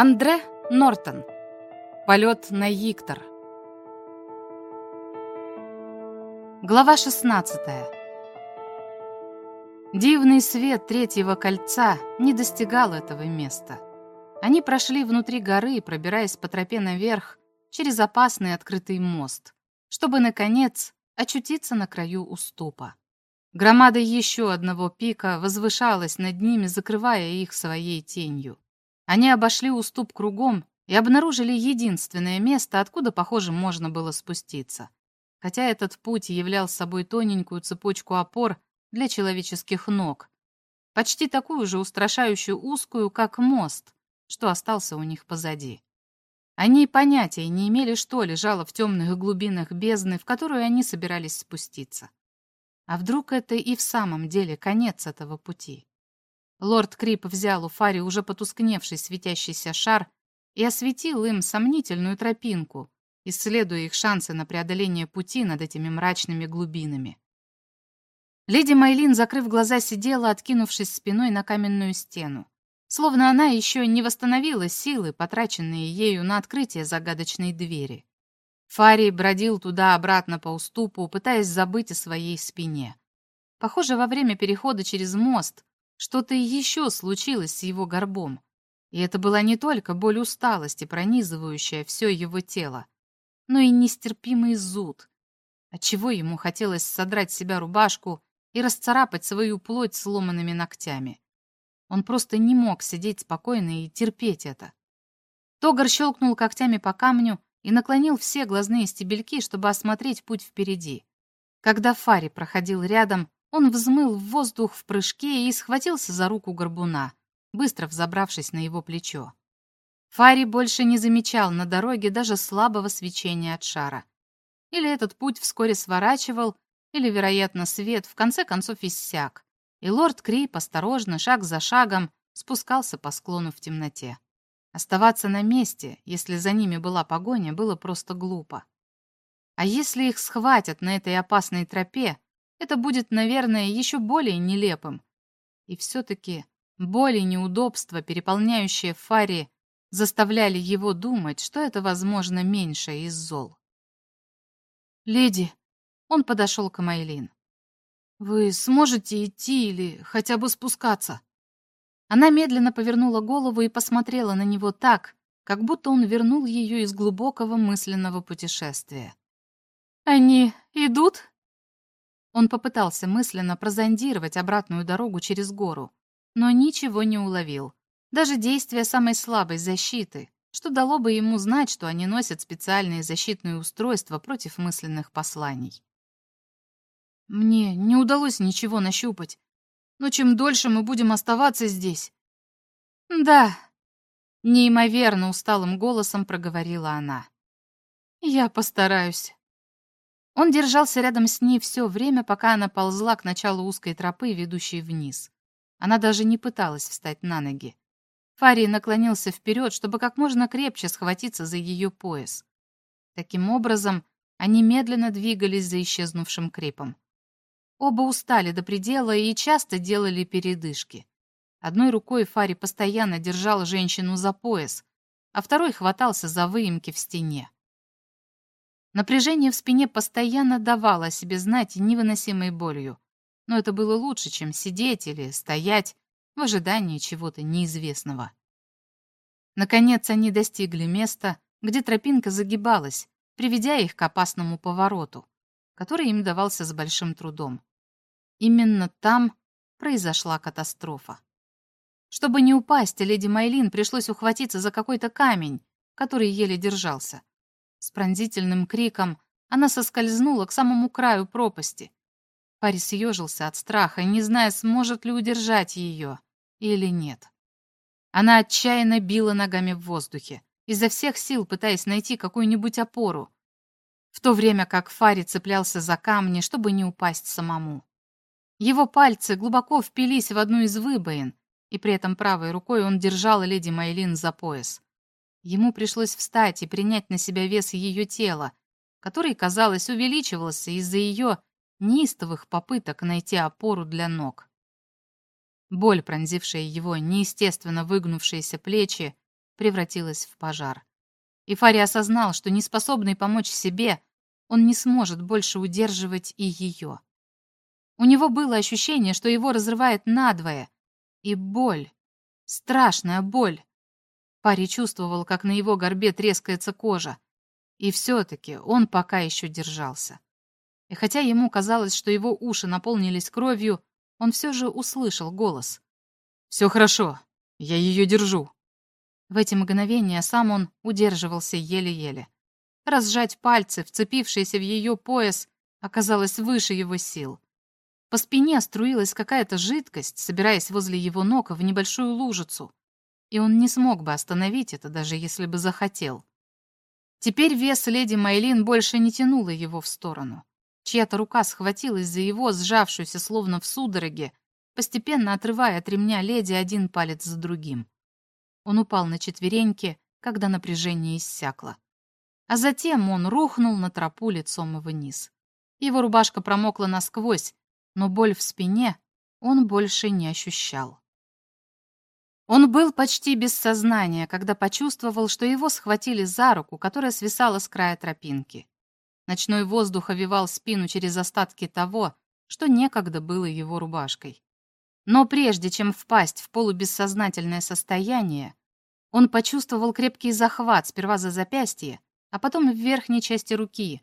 Андре Нортон. Полет на Yiktор. Глава 16. Дивный свет третьего кольца не достигал этого места. Они прошли внутри горы, пробираясь по тропе наверх через опасный открытый мост, чтобы, наконец, очутиться на краю уступа. Громада еще одного пика возвышалась над ними, закрывая их своей тенью. Они обошли уступ кругом и обнаружили единственное место, откуда, похоже, можно было спуститься. Хотя этот путь являл собой тоненькую цепочку опор для человеческих ног, почти такую же устрашающую узкую, как мост, что остался у них позади. Они понятия не имели, что лежало в темных глубинах бездны, в которую они собирались спуститься. А вдруг это и в самом деле конец этого пути? Лорд Крип взял у Фари уже потускневший светящийся шар и осветил им сомнительную тропинку, исследуя их шансы на преодоление пути над этими мрачными глубинами. Леди Майлин, закрыв глаза, сидела, откинувшись спиной на каменную стену, словно она еще не восстановила силы, потраченные ею на открытие загадочной двери. Фари бродил туда-обратно по уступу, пытаясь забыть о своей спине. Похоже, во время перехода через мост что-то еще случилось с его горбом. И это была не только боль усталости, пронизывающая все его тело, но и нестерпимый зуд, отчего ему хотелось содрать с себя рубашку и расцарапать свою плоть сломанными ногтями. Он просто не мог сидеть спокойно и терпеть это. Тогар щелкнул когтями по камню и наклонил все глазные стебельки, чтобы осмотреть путь впереди. Когда Фари проходил рядом, он взмыл в воздух в прыжке и схватился за руку горбуна, быстро взобравшись на его плечо. Фари больше не замечал на дороге даже слабого свечения от шара. Или этот путь вскоре сворачивал, или, вероятно, свет в конце концов иссяк, и лорд Крип осторожно, шаг за шагом, спускался по склону в темноте. Оставаться на месте, если за ними была погоня, было просто глупо. А если их схватят на этой опасной тропе, это будет, наверное, еще более нелепым. И все-таки боли и неудобства, переполняющие Фари, заставляли его думать, что это, возможно, меньшее из зол. «Леди», — он подошел к Майлин, — «вы сможете идти или хотя бы спускаться?» Она медленно повернула голову и посмотрела на него так, как будто он вернул ее из глубокого мысленного путешествия. «Они идут?» Он попытался мысленно прозондировать обратную дорогу через гору, но ничего не уловил. Даже действия самой слабой защиты, что дало бы ему знать, что они носят специальные защитные устройства против мысленных посланий. Мне не удалось ничего нащупать, но чем дольше мы будем оставаться здесь... Да, неимоверно усталым голосом проговорила она. Я постараюсь. Он держался рядом с ней все время, пока она ползла к началу узкой тропы, ведущей вниз. Она даже не пыталась встать на ноги. Фарий наклонился вперед, чтобы как можно крепче схватиться за ее пояс. Таким образом, они медленно двигались за исчезнувшим крепом. Оба устали до предела и часто делали передышки. Одной рукой Фари постоянно держал женщину за пояс, а второй хватался за выемки в стене. Напряжение в спине постоянно давало о себе знать невыносимой болью. Но это было лучше, чем сидеть или стоять в ожидании чего-то неизвестного. Наконец они достигли места, где тропинка загибалась, приведя их к опасному повороту, который им давался с большим трудом. Именно там произошла катастрофа. Чтобы не упасть, леди Майлин пришлось ухватиться за какой-то камень, который еле держался. С пронзительным криком она соскользнула к самому краю пропасти. Парень съежился от страха, не зная, сможет ли удержать ее или нет. Она отчаянно била ногами в воздухе, изо всех сил пытаясь найти какую-нибудь опору, в то время как Фари цеплялся за камни, чтобы не упасть самому. Его пальцы глубоко впились в одну из выбоин, и при этом правой рукой он держал леди Майлин за пояс. Ему пришлось встать и принять на себя вес ее тела, который, казалось, увеличивался из-за ее неистовых попыток найти опору для ног. Боль, пронзившая его неестественно выгнувшиеся плечи, превратилась в пожар. И Фари осознал, что неспособный помочь себе, он не сможет больше удерживать и ее. У него было ощущение, что его разрывает надвое, и боль, страшная боль. Пари чувствовал, как на его горбе трескается кожа, и все-таки он пока еще держался. И хотя ему казалось, что его уши наполнились кровью, он все же услышал голос. «Все хорошо, я ее держу». В эти мгновения сам он удерживался еле-еле. Разжать пальцы, вцепившиеся в ее пояс, оказалось выше его сил. По спине струилась какая-то жидкость, собираясь возле его ног в небольшую лужицу, и он не смог бы остановить это, даже если бы захотел. Теперь вес леди Майлин больше не тянула его в сторону. Чья-то рука схватилась за его, сжавшуюся словно в судороге, постепенно отрывая от ремня леди один палец за другим. Он упал на четвереньки, когда напряжение иссякло. А затем он рухнул на тропу лицом вниз. Его рубашка промокла насквозь, но боль в спине он больше не ощущал. Он был почти без сознания, когда почувствовал, что его схватили за руку, которая свисала с края тропинки. Ночной воздух овивал спину через остатки того, что некогда было его рубашкой. Но прежде чем впасть в полубессознательное состояние, он почувствовал крепкий захват сперва за запястье, а потом в верхней части руки.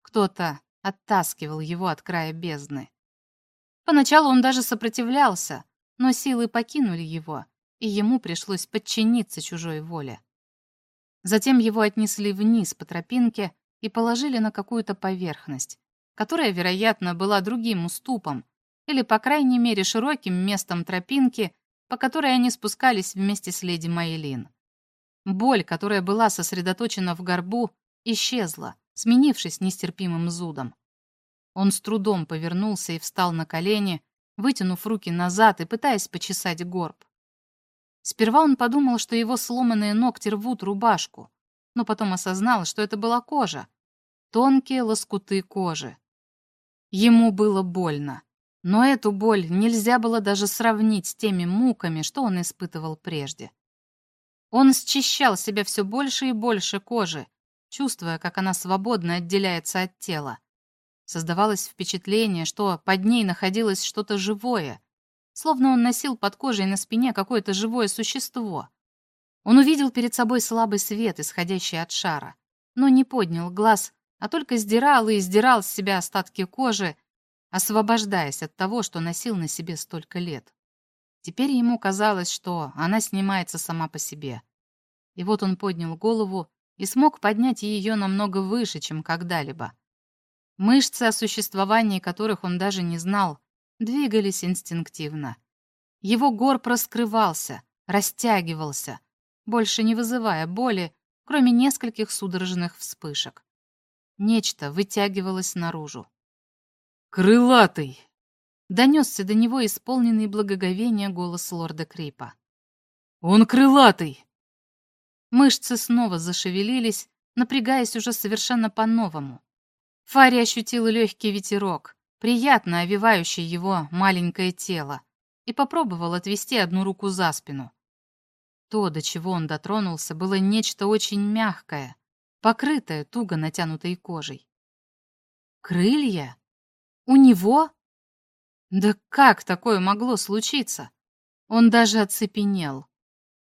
Кто-то оттаскивал его от края бездны. Поначалу он даже сопротивлялся, но силы покинули его, и ему пришлось подчиниться чужой воле. Затем его отнесли вниз по тропинке, и положили на какую-то поверхность, которая, вероятно, была другим уступом или, по крайней мере, широким местом тропинки, по которой они спускались вместе с леди Майлин. Боль, которая была сосредоточена в горбу, исчезла, сменившись нестерпимым зудом. Он с трудом повернулся и встал на колени, вытянув руки назад и пытаясь почесать горб. Сперва он подумал, что его сломанные ногти рвут рубашку, но потом осознал, что это была кожа, тонкие лоскуты кожи. Ему было больно, но эту боль нельзя было даже сравнить с теми муками, что он испытывал прежде. Он счищал себя все больше и больше кожи, чувствуя, как она свободно отделяется от тела. Создавалось впечатление, что под ней находилось что-то живое, словно он носил под кожей на спине какое-то живое существо. Он увидел перед собой слабый свет, исходящий от шара, но не поднял глаз а только сдирал и сдирал с себя остатки кожи, освобождаясь от того, что носил на себе столько лет. Теперь ему казалось, что она снимается сама по себе. И вот он поднял голову и смог поднять ее намного выше, чем когда-либо. Мышцы, о существовании которых он даже не знал, двигались инстинктивно. Его горб раскрывался, растягивался, больше не вызывая боли, кроме нескольких судорожных вспышек. Нечто вытягивалось наружу. «Крылатый!» — донесся до него исполненный благоговения голос лорда Крипа. «Он крылатый!» Мышцы снова зашевелились, напрягаясь уже совершенно по-новому. Фари ощутил легкий ветерок, приятно овивающий его маленькое тело, и попробовал отвести одну руку за спину. То, до чего он дотронулся, было нечто очень мягкое, покрытая туго натянутой кожей. Крылья? У него? Да как такое могло случиться? Он даже оцепенел.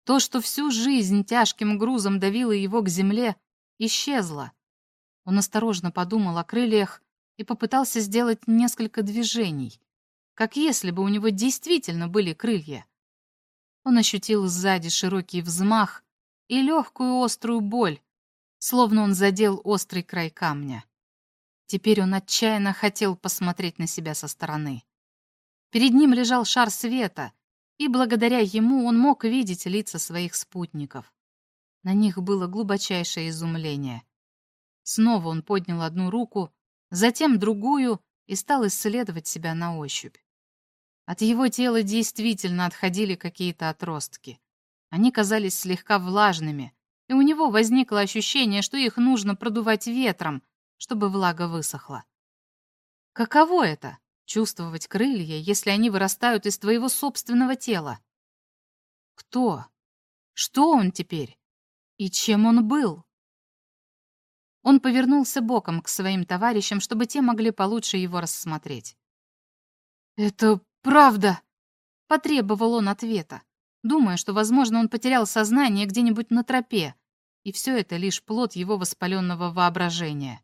То, что всю жизнь тяжким грузом давило его к земле, исчезло. Он осторожно подумал о крыльях и попытался сделать несколько движений, как если бы у него действительно были крылья. Он ощутил сзади широкий взмах и легкую острую боль, словно он задел острый край камня. Теперь он отчаянно хотел посмотреть на себя со стороны. Перед ним лежал шар света, и благодаря ему он мог видеть лица своих спутников. На них было глубочайшее изумление. Снова он поднял одну руку, затем другую и стал исследовать себя на ощупь. От его тела действительно отходили какие-то отростки. Они казались слегка влажными, и у него возникло ощущение, что их нужно продувать ветром, чтобы влага высохла. Каково это — чувствовать крылья, если они вырастают из твоего собственного тела? Кто? Что он теперь? И чем он был? Он повернулся боком к своим товарищам, чтобы те могли получше его рассмотреть. «Это правда!» — потребовал он ответа, думая, что, возможно, он потерял сознание где-нибудь на тропе, и все это лишь плод его воспаленного воображения.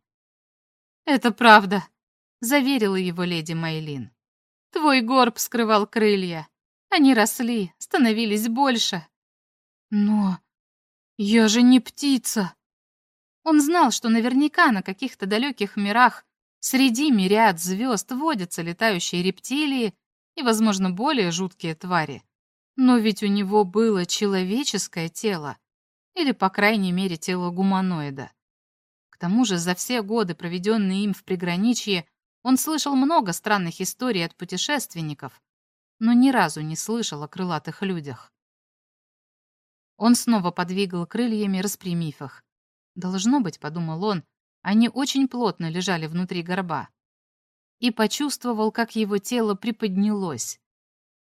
«Это правда», — заверила его леди Майлин. «Твой горб скрывал крылья. Они росли, становились больше». «Но я же не птица!» Он знал, что наверняка на каких-то далеких мирах среди мириад звезд водятся летающие рептилии и, возможно, более жуткие твари. Но ведь у него было человеческое тело, или, по крайней мере, тело гуманоида. К тому же за все годы, проведенные им в приграничье, он слышал много странных историй от путешественников, но ни разу не слышал о крылатых людях. Он снова подвигал крыльями, распрямив их. Должно быть, подумал он, они очень плотно лежали внутри горба. И почувствовал, как его тело приподнялось.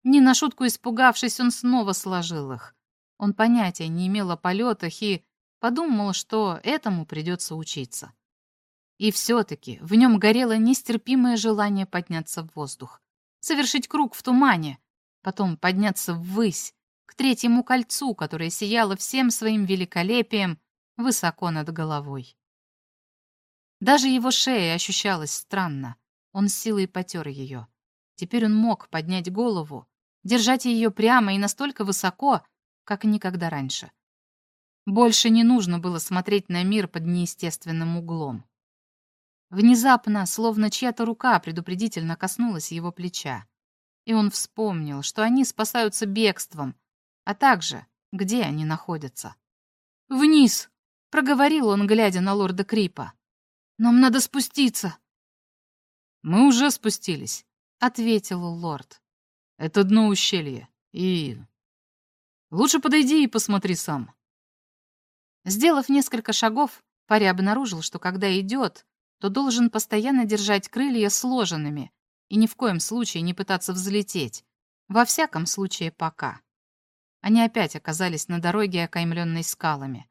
Не на шутку испугавшись, он снова сложил их. Он понятия не имел о полетах и подумал, что этому придется учиться. И все-таки в нем горело нестерпимое желание подняться в воздух, совершить круг в тумане, потом подняться ввысь, к третьему кольцу, которое сияло всем своим великолепием высоко над головой. Даже его шея ощущалась странно. Он силой потер ее. Теперь он мог поднять голову, держать ее прямо и настолько высоко, как никогда раньше. Больше не нужно было смотреть на мир под неестественным углом. Внезапно, словно чья-то рука предупредительно коснулась его плеча. И он вспомнил, что они спасаются бегством, а также, где они находятся. «Вниз!» — проговорил он, глядя на лорда Крипа. «Нам надо спуститься!» «Мы уже спустились», — ответил лорд. «Это дно ущелья, и Лучше подойди и посмотри сам. Сделав несколько шагов, Пари обнаружил, что когда идет, то должен постоянно держать крылья сложенными и ни в коем случае не пытаться взлететь. Во всяком случае, пока. Они опять оказались на дороге, окаймленной скалами.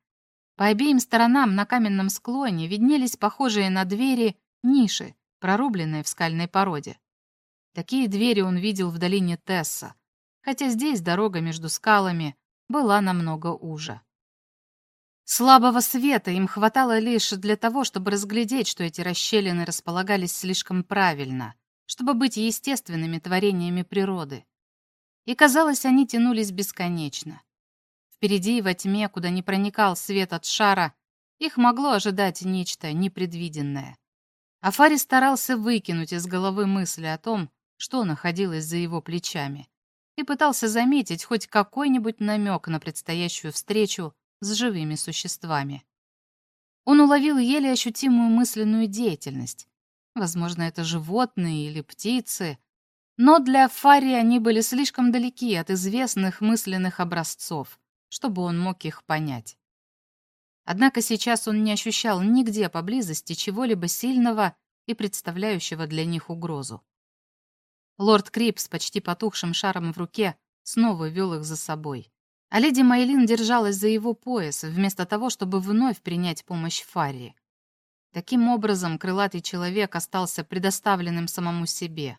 По обеим сторонам на каменном склоне виднелись похожие на двери ниши, прорубленные в скальной породе. Такие двери он видел в долине Тесса, хотя здесь дорога между скалами была намного уже. Слабого света им хватало лишь для того, чтобы разглядеть, что эти расщелины располагались слишком правильно, чтобы быть естественными творениями природы. И, казалось, они тянулись бесконечно. Впереди, во тьме, куда не проникал свет от шара, их могло ожидать нечто непредвиденное. Афари старался выкинуть из головы мысли о том, что находилось за его плечами и пытался заметить хоть какой-нибудь намек на предстоящую встречу с живыми существами. Он уловил еле ощутимую мысленную деятельность. Возможно, это животные или птицы, но для Фари они были слишком далеки от известных мысленных образцов, чтобы он мог их понять. Однако сейчас он не ощущал нигде поблизости чего-либо сильного и представляющего для них угрозу. Лорд Крип с почти потухшим шаром в руке снова вел их за собой. А леди Майлин держалась за его пояс, вместо того, чтобы вновь принять помощь Фарри. Таким образом, крылатый человек остался предоставленным самому себе.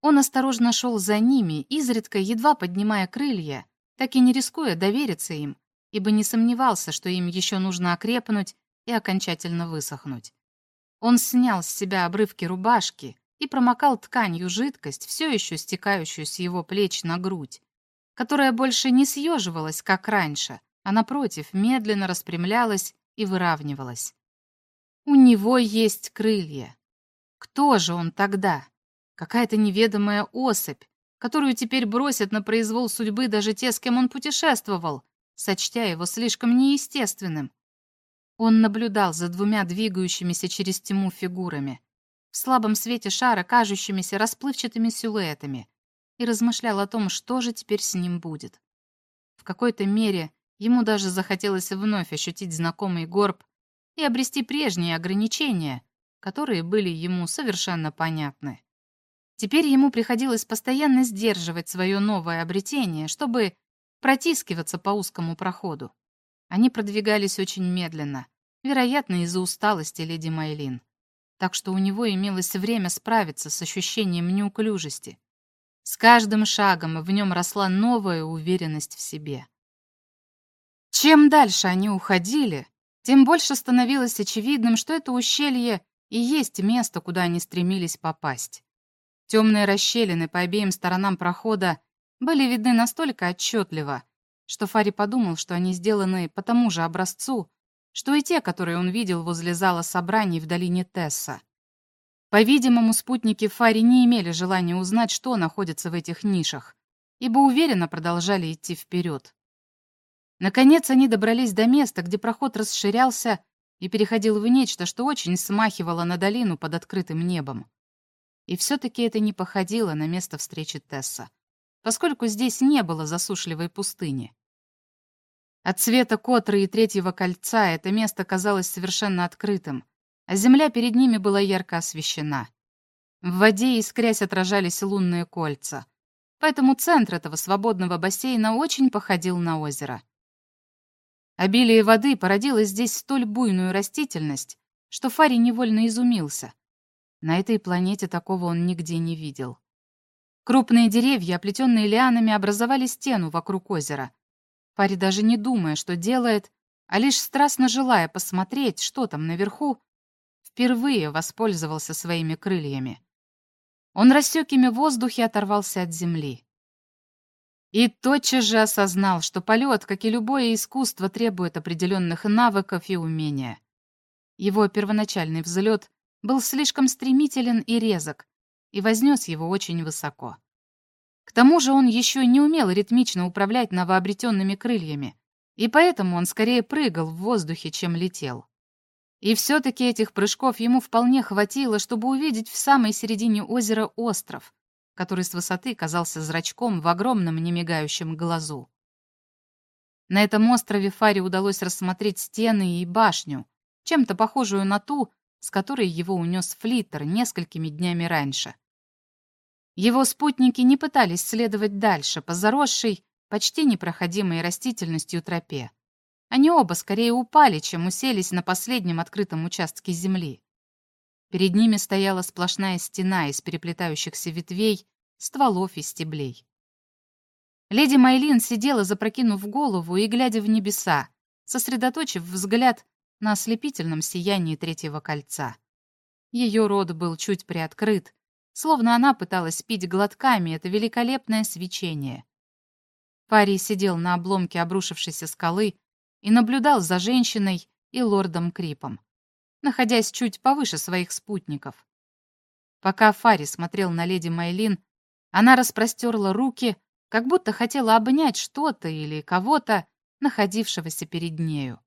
Он осторожно шел за ними, изредка едва поднимая крылья, так и не рискуя довериться им, ибо не сомневался, что им еще нужно окрепнуть и окончательно высохнуть. Он снял с себя обрывки рубашки, и промокал тканью жидкость, все еще стекающую с его плеч на грудь, которая больше не съеживалась, как раньше, а, напротив, медленно распрямлялась и выравнивалась. У него есть крылья. Кто же он тогда? Какая-то неведомая особь, которую теперь бросят на произвол судьбы даже те, с кем он путешествовал, сочтя его слишком неестественным. Он наблюдал за двумя двигающимися через тьму фигурами в слабом свете шара, кажущимися расплывчатыми силуэтами, и размышлял о том, что же теперь с ним будет. В какой-то мере ему даже захотелось вновь ощутить знакомый горб и обрести прежние ограничения, которые были ему совершенно понятны. Теперь ему приходилось постоянно сдерживать свое новое обретение, чтобы протискиваться по узкому проходу. Они продвигались очень медленно, вероятно, из-за усталости леди Майлин. Так что у него имелось время справиться с ощущением неуклюжести. С каждым шагом в нем росла новая уверенность в себе. Чем дальше они уходили, тем больше становилось очевидным, что это ущелье и есть место, куда они стремились попасть. Темные расщелины по обеим сторонам прохода были видны настолько отчетливо, что Фари подумал, что они сделаны по тому же образцу, что и те, которые он видел возле зала собраний в долине Тесса. По-видимому, спутники Фари не имели желания узнать, что находится в этих нишах, ибо уверенно продолжали идти вперед. Наконец они добрались до места, где проход расширялся и переходил в нечто, что очень смахивало на долину под открытым небом. И все-таки это не походило на место встречи Тесса поскольку здесь не было засушливой пустыни. От цвета Котры и Третьего кольца это место казалось совершенно открытым, а земля перед ними была ярко освещена. В воде искрясь отражались лунные кольца, поэтому центр этого свободного бассейна очень походил на озеро. Обилие воды породило здесь столь буйную растительность, что Фари невольно изумился. На этой планете такого он нигде не видел. Крупные деревья, оплетенные лианами, образовали стену вокруг озера. Парень даже не думая, что делает, а лишь страстно желая посмотреть, что там наверху, впервые воспользовался своими крыльями. Он рассек ими в воздухе оторвался от земли. И тотчас же осознал, что полет, как и любое искусство, требует определенных навыков и умения. Его первоначальный взлет был слишком стремителен и резок, и вознес его очень высоко. К тому же он еще не умел ритмично управлять новообретенными крыльями, и поэтому он скорее прыгал в воздухе, чем летел. И все-таки этих прыжков ему вполне хватило, чтобы увидеть в самой середине озера остров, который с высоты казался зрачком в огромном немигающем глазу. На этом острове Фаре удалось рассмотреть стены и башню, чем-то похожую на ту, с которой его унес Флиттер несколькими днями раньше. Его спутники не пытались следовать дальше по заросшей, почти непроходимой растительностью тропе. Они оба скорее упали, чем уселись на последнем открытом участке земли. Перед ними стояла сплошная стена из переплетающихся ветвей, стволов и стеблей. Леди Майлин сидела, запрокинув голову и глядя в небеса, сосредоточив взгляд на ослепительном сиянии третьего кольца. Ее рот был чуть приоткрыт, словно она пыталась пить глотками это великолепное свечение. Парий сидел на обломке обрушившейся скалы и наблюдал за женщиной и лордом Крипом, находясь чуть повыше своих спутников. Пока Фари смотрел на леди Майлин, она распростерла руки, как будто хотела обнять что-то или кого-то, находившегося перед нею.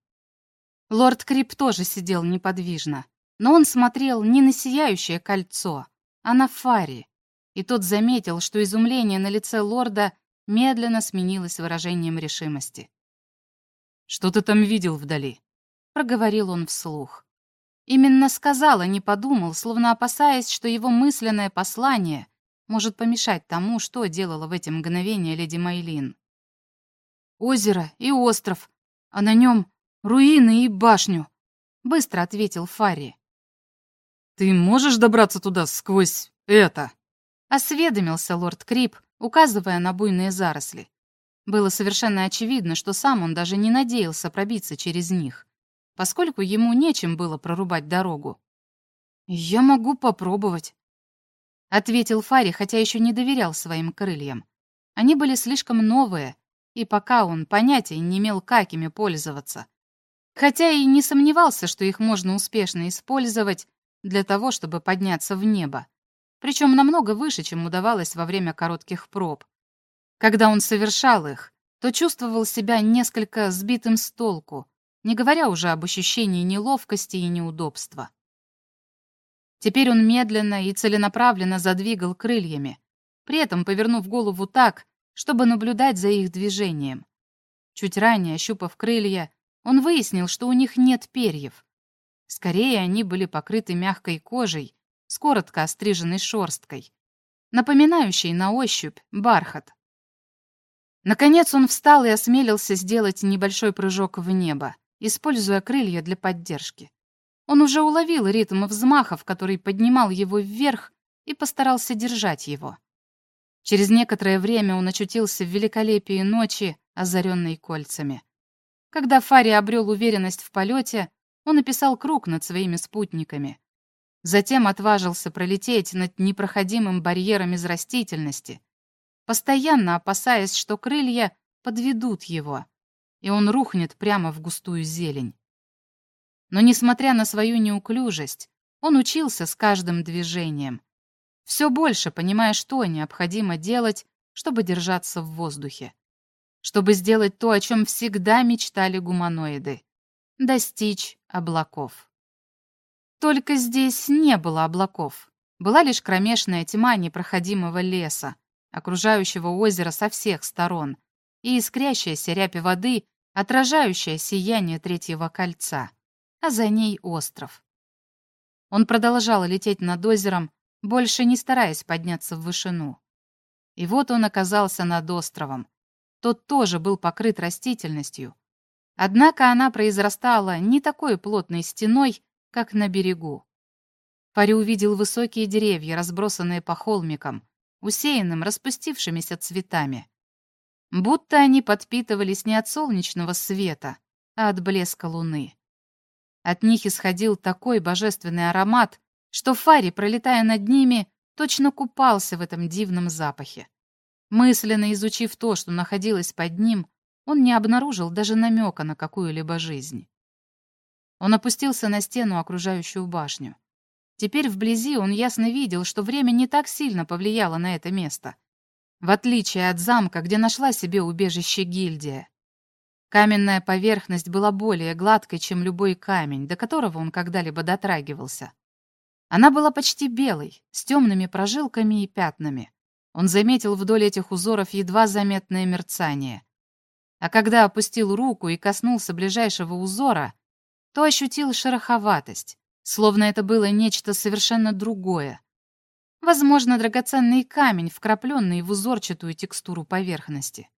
Лорд Крип тоже сидел неподвижно, но он смотрел не на сияющее кольцо, а на Фари, и тот заметил, что изумление на лице лорда медленно сменилось выражением решимости. «Что ты там видел вдали?» — проговорил он вслух. Именно сказал, а не подумал, словно опасаясь, что его мысленное послание может помешать тому, что делала в эти мгновения леди Майлин. «Озеро и остров, а на нем руины и башню», — быстро ответил Фарри. «Ты можешь добраться туда сквозь это?» — осведомился лорд Крип, указывая на буйные заросли. Было совершенно очевидно, что сам он даже не надеялся пробиться через них, поскольку ему нечем было прорубать дорогу. «Я могу попробовать», — ответил Фари, хотя еще не доверял своим крыльям. Они были слишком новые, и пока он понятия не имел, как ими пользоваться. Хотя и не сомневался, что их можно успешно использовать, для того, чтобы подняться в небо, причем намного выше, чем удавалось во время коротких проб. Когда он совершал их, то чувствовал себя несколько сбитым с толку, не говоря уже об ощущении неловкости и неудобства. Теперь он медленно и целенаправленно задвигал крыльями, при этом повернув голову так, чтобы наблюдать за их движением. Чуть ранее, ощупав крылья, он выяснил, что у них нет перьев, Скорее, они были покрыты мягкой кожей с коротко остриженной шерсткой, напоминающей на ощупь бархат. Наконец он встал и осмелился сделать небольшой прыжок в небо, используя крылья для поддержки. Он уже уловил ритм взмахов, который поднимал его вверх, и постарался держать его. Через некоторое время он очутился в великолепии ночи, озаренной кольцами. Когда Фари обрел уверенность в полете, он описал круг над своими спутниками. Затем отважился пролететь над непроходимым барьером из растительности, постоянно опасаясь, что крылья подведут его, и он рухнет прямо в густую зелень. Но, несмотря на свою неуклюжесть, он учился с каждым движением, все больше понимая, что необходимо делать, чтобы держаться в воздухе. Чтобы сделать то, о чем всегда мечтали гуманоиды — достичь облаков. Только здесь не было облаков. Была лишь кромешная тьма непроходимого леса, окружающего озеро со всех сторон, и искрящаяся рябь воды, отражающая сияние третьего кольца, а за ней остров. Он продолжал лететь над озером, больше не стараясь подняться в вышину. И вот он оказался над островом. Тот тоже был покрыт растительностью. Однако она произрастала не такой плотной стеной, как на берегу. Пари увидел высокие деревья, разбросанные по холмикам, усеянным распустившимися цветами. Будто они подпитывались не от солнечного света, а от блеска луны. От них исходил такой божественный аромат, что Фари, пролетая над ними, точно купался в этом дивном запахе. Мысленно изучив то, что находилось под ним, он не обнаружил даже намека на какую-либо жизнь. Он опустился на стену, окружающую башню. Теперь вблизи он ясно видел, что время не так сильно повлияло на это место. В отличие от замка, где нашла себе убежище гильдия. Каменная поверхность была более гладкой, чем любой камень, до которого он когда-либо дотрагивался. Она была почти белой, с темными прожилками и пятнами. Он заметил вдоль этих узоров едва заметное мерцание. А когда опустил руку и коснулся ближайшего узора, то ощутил шероховатость, словно это было нечто совершенно другое. Возможно, драгоценный камень, вкрапленный в узорчатую текстуру поверхности.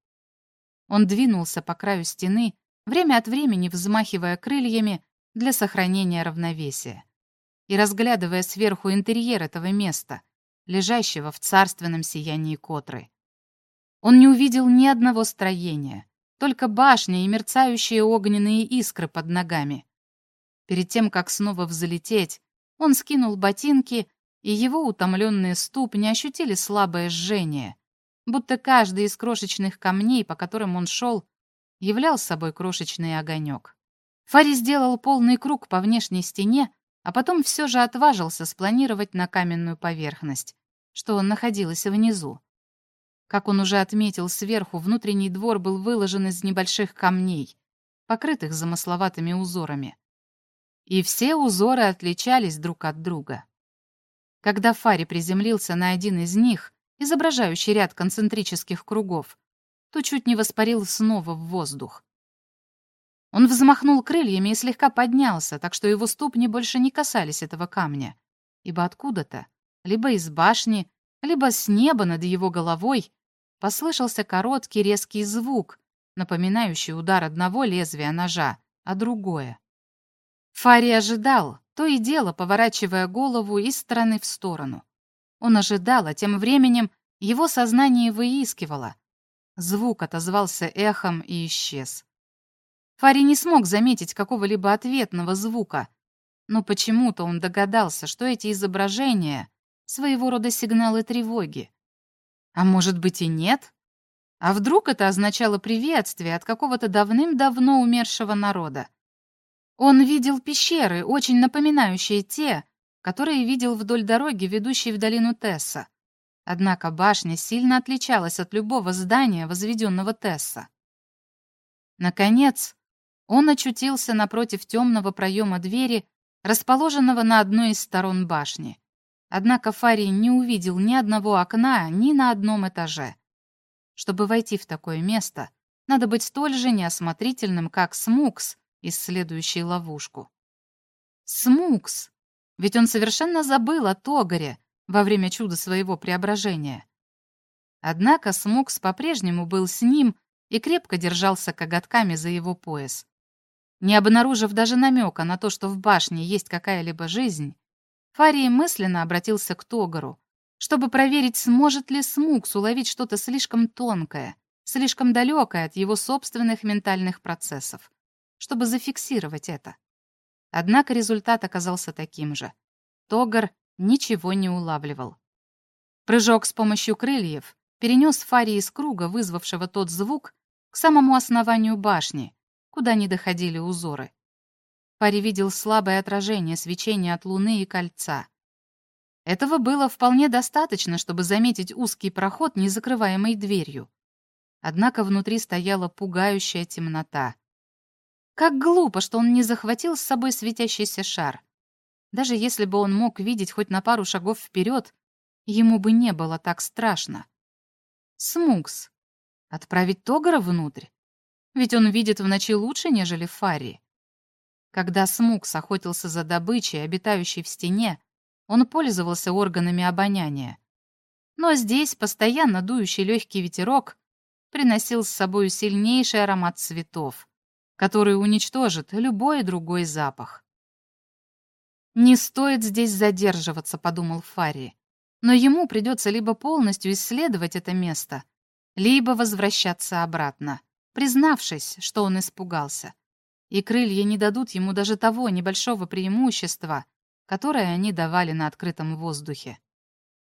Он двинулся по краю стены, время от времени взмахивая крыльями для сохранения равновесия и разглядывая сверху интерьер этого места, лежащего в царственном сиянии Котры. Он не увидел ни одного строения, только башни и мерцающие огненные искры под ногами. Перед тем, как снова взлететь, он скинул ботинки, и его утомленные ступни ощутили слабое жжение, будто каждый из крошечных камней, по которым он шел, являл собой крошечный огонек. Фари сделал полный круг по внешней стене, а потом все же отважился спланировать на каменную поверхность, что находилась внизу. Как он уже отметил сверху, внутренний двор был выложен из небольших камней, покрытых замысловатыми узорами. И все узоры отличались друг от друга. Когда Фари приземлился на один из них, изображающий ряд концентрических кругов, то чуть не воспарил снова в воздух. Он взмахнул крыльями и слегка поднялся, так что его ступни больше не касались этого камня, ибо откуда-то, либо из башни, либо с неба над его головой, послышался короткий резкий звук, напоминающий удар одного лезвия ножа, а другое. Фари ожидал, то и дело поворачивая голову из стороны в сторону. Он ожидал, а тем временем его сознание выискивало. Звук отозвался эхом и исчез. Фари не смог заметить какого-либо ответного звука, но почему-то он догадался, что эти изображения — своего рода сигналы тревоги. А может быть и нет? А вдруг это означало приветствие от какого-то давным-давно умершего народа? Он видел пещеры, очень напоминающие те, которые видел вдоль дороги, ведущей в долину Тесса. Однако башня сильно отличалась от любого здания, возведенного Тесса. Наконец, он очутился напротив темного проема двери, расположенного на одной из сторон башни. Однако Фари не увидел ни одного окна ни на одном этаже. Чтобы войти в такое место, надо быть столь же неосмотрительным, как Смукс, исследующий ловушку. Смукс! Ведь он совершенно забыл о Тогаре во время чуда своего преображения. Однако Смукс по-прежнему был с ним и крепко держался коготками за его пояс. Не обнаружив даже намека на то, что в башне есть какая-либо жизнь, Фарий мысленно обратился к Тогару, чтобы проверить, сможет ли Смукс уловить что-то слишком тонкое, слишком далекое от его собственных ментальных процессов, чтобы зафиксировать это. Однако результат оказался таким же. Тогар ничего не улавливал. Прыжок с помощью крыльев перенес Фари из круга, вызвавшего тот звук, к самому основанию башни, куда не доходили узоры. Фари видел слабое отражение свечения от луны и кольца. Этого было вполне достаточно, чтобы заметить узкий проход, не закрываемый дверью. Однако внутри стояла пугающая темнота. Как глупо, что он не захватил с собой светящийся шар. Даже если бы он мог видеть хоть на пару шагов вперед, ему бы не было так страшно. Смукс. Отправить Тогара внутрь? Ведь он видит в ночи лучше, нежели Фарри. Когда Смукс охотился за добычей, обитающей в стене, он пользовался органами обоняния. Но здесь постоянно дующий легкий ветерок приносил с собой сильнейший аромат цветов, который уничтожит любой другой запах. «Не стоит здесь задерживаться», — подумал Фарри но ему придется либо полностью исследовать это место, либо возвращаться обратно, признавшись, что он испугался. И крылья не дадут ему даже того небольшого преимущества, которое они давали на открытом воздухе.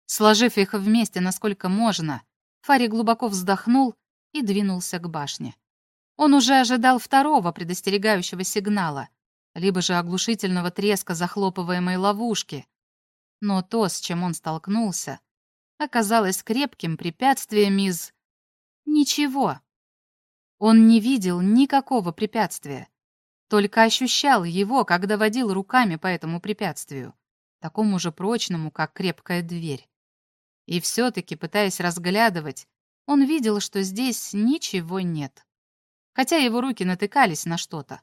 Сложив их вместе насколько можно, Фари глубоко вздохнул и двинулся к башне. Он уже ожидал второго предостерегающего сигнала, либо же оглушительного треска захлопываемой ловушки, но то, с чем он столкнулся, оказалось крепким препятствием из... Ничего. Он не видел никакого препятствия, только ощущал его, когда водил руками по этому препятствию, такому же прочному, как крепкая дверь. И все-таки, пытаясь разглядывать, он видел, что здесь ничего нет, хотя его руки натыкались на что-то.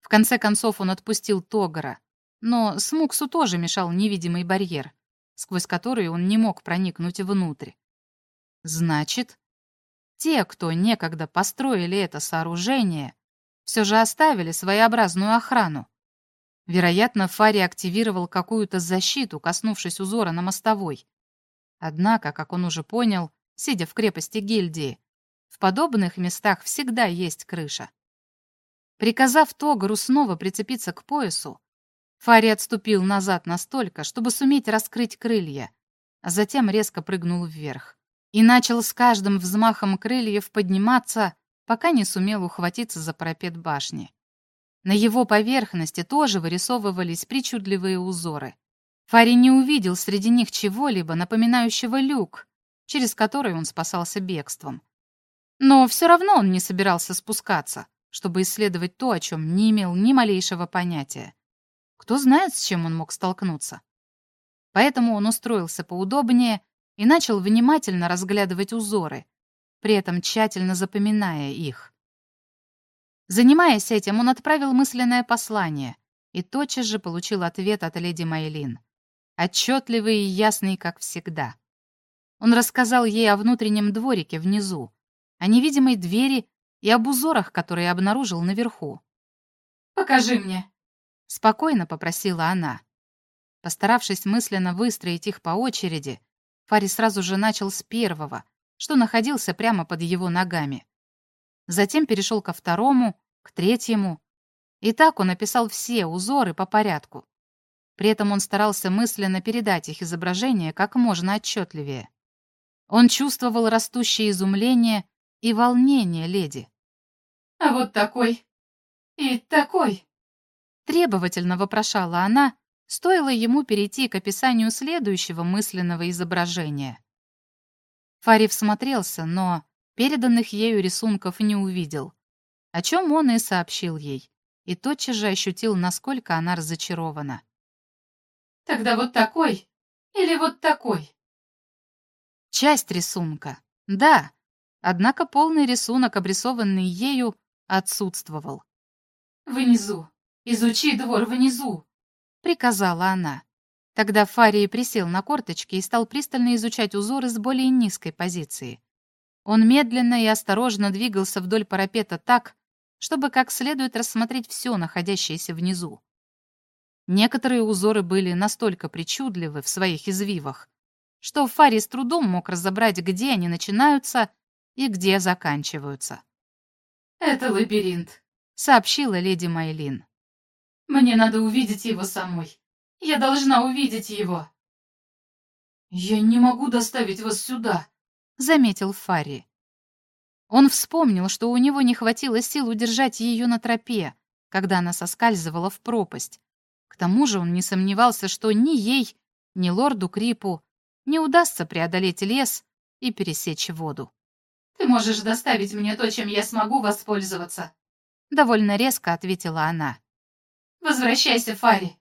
В конце концов он отпустил Тогара, но Смуксу тоже мешал невидимый барьер, сквозь который он не мог проникнуть внутрь. Значит, те, кто некогда построили это сооружение, все же оставили своеобразную охрану. Вероятно, Фари активировал какую-то защиту, коснувшись узора на мостовой. Однако, как он уже понял, сидя в крепости гильдии, в подобных местах всегда есть крыша. Приказав Тогару снова прицепиться к поясу, Фари отступил назад настолько, чтобы суметь раскрыть крылья, а затем резко прыгнул вверх. И начал с каждым взмахом крыльев подниматься, пока не сумел ухватиться за парапет башни. На его поверхности тоже вырисовывались причудливые узоры. Фари не увидел среди них чего-либо, напоминающего люк, через который он спасался бегством. Но все равно он не собирался спускаться, чтобы исследовать то, о чем не имел ни малейшего понятия. Кто знает, с чем он мог столкнуться. Поэтому он устроился поудобнее и начал внимательно разглядывать узоры, при этом тщательно запоминая их. Занимаясь этим, он отправил мысленное послание и тотчас же получил ответ от леди Майлин. Отчетливый и ясный, как всегда. Он рассказал ей о внутреннем дворике внизу, о невидимой двери и об узорах, которые обнаружил наверху. «Покажи мне», Спокойно попросила она. Постаравшись мысленно выстроить их по очереди, Фари сразу же начал с первого, что находился прямо под его ногами. Затем перешел ко второму, к третьему. И так он описал все узоры по порядку. При этом он старался мысленно передать их изображение как можно отчетливее. Он чувствовал растущее изумление и волнение леди. «А вот такой и такой», Требовательно вопрошала она, стоило ему перейти к описанию следующего мысленного изображения. Фариф смотрелся, но переданных ею рисунков не увидел, о чем он и сообщил ей, и тотчас же ощутил, насколько она разочарована. «Тогда вот такой или вот такой?» Часть рисунка, да, однако полный рисунок, обрисованный ею, отсутствовал. «Внизу», «Изучи двор внизу», — приказала она. Тогда Фарий присел на корточки и стал пристально изучать узоры с более низкой позиции. Он медленно и осторожно двигался вдоль парапета так, чтобы как следует рассмотреть все находящееся внизу. Некоторые узоры были настолько причудливы в своих извивах, что Фари с трудом мог разобрать, где они начинаются и где заканчиваются. «Это лабиринт», — сообщила леди Майлин. «Мне надо увидеть его самой. Я должна увидеть его». «Я не могу доставить вас сюда», — заметил Фарри. Он вспомнил, что у него не хватило сил удержать ее на тропе, когда она соскальзывала в пропасть. К тому же он не сомневался, что ни ей, ни лорду Крипу не удастся преодолеть лес и пересечь воду. «Ты можешь доставить мне то, чем я смогу воспользоваться», — довольно резко ответила она. «Возвращайся, Фари.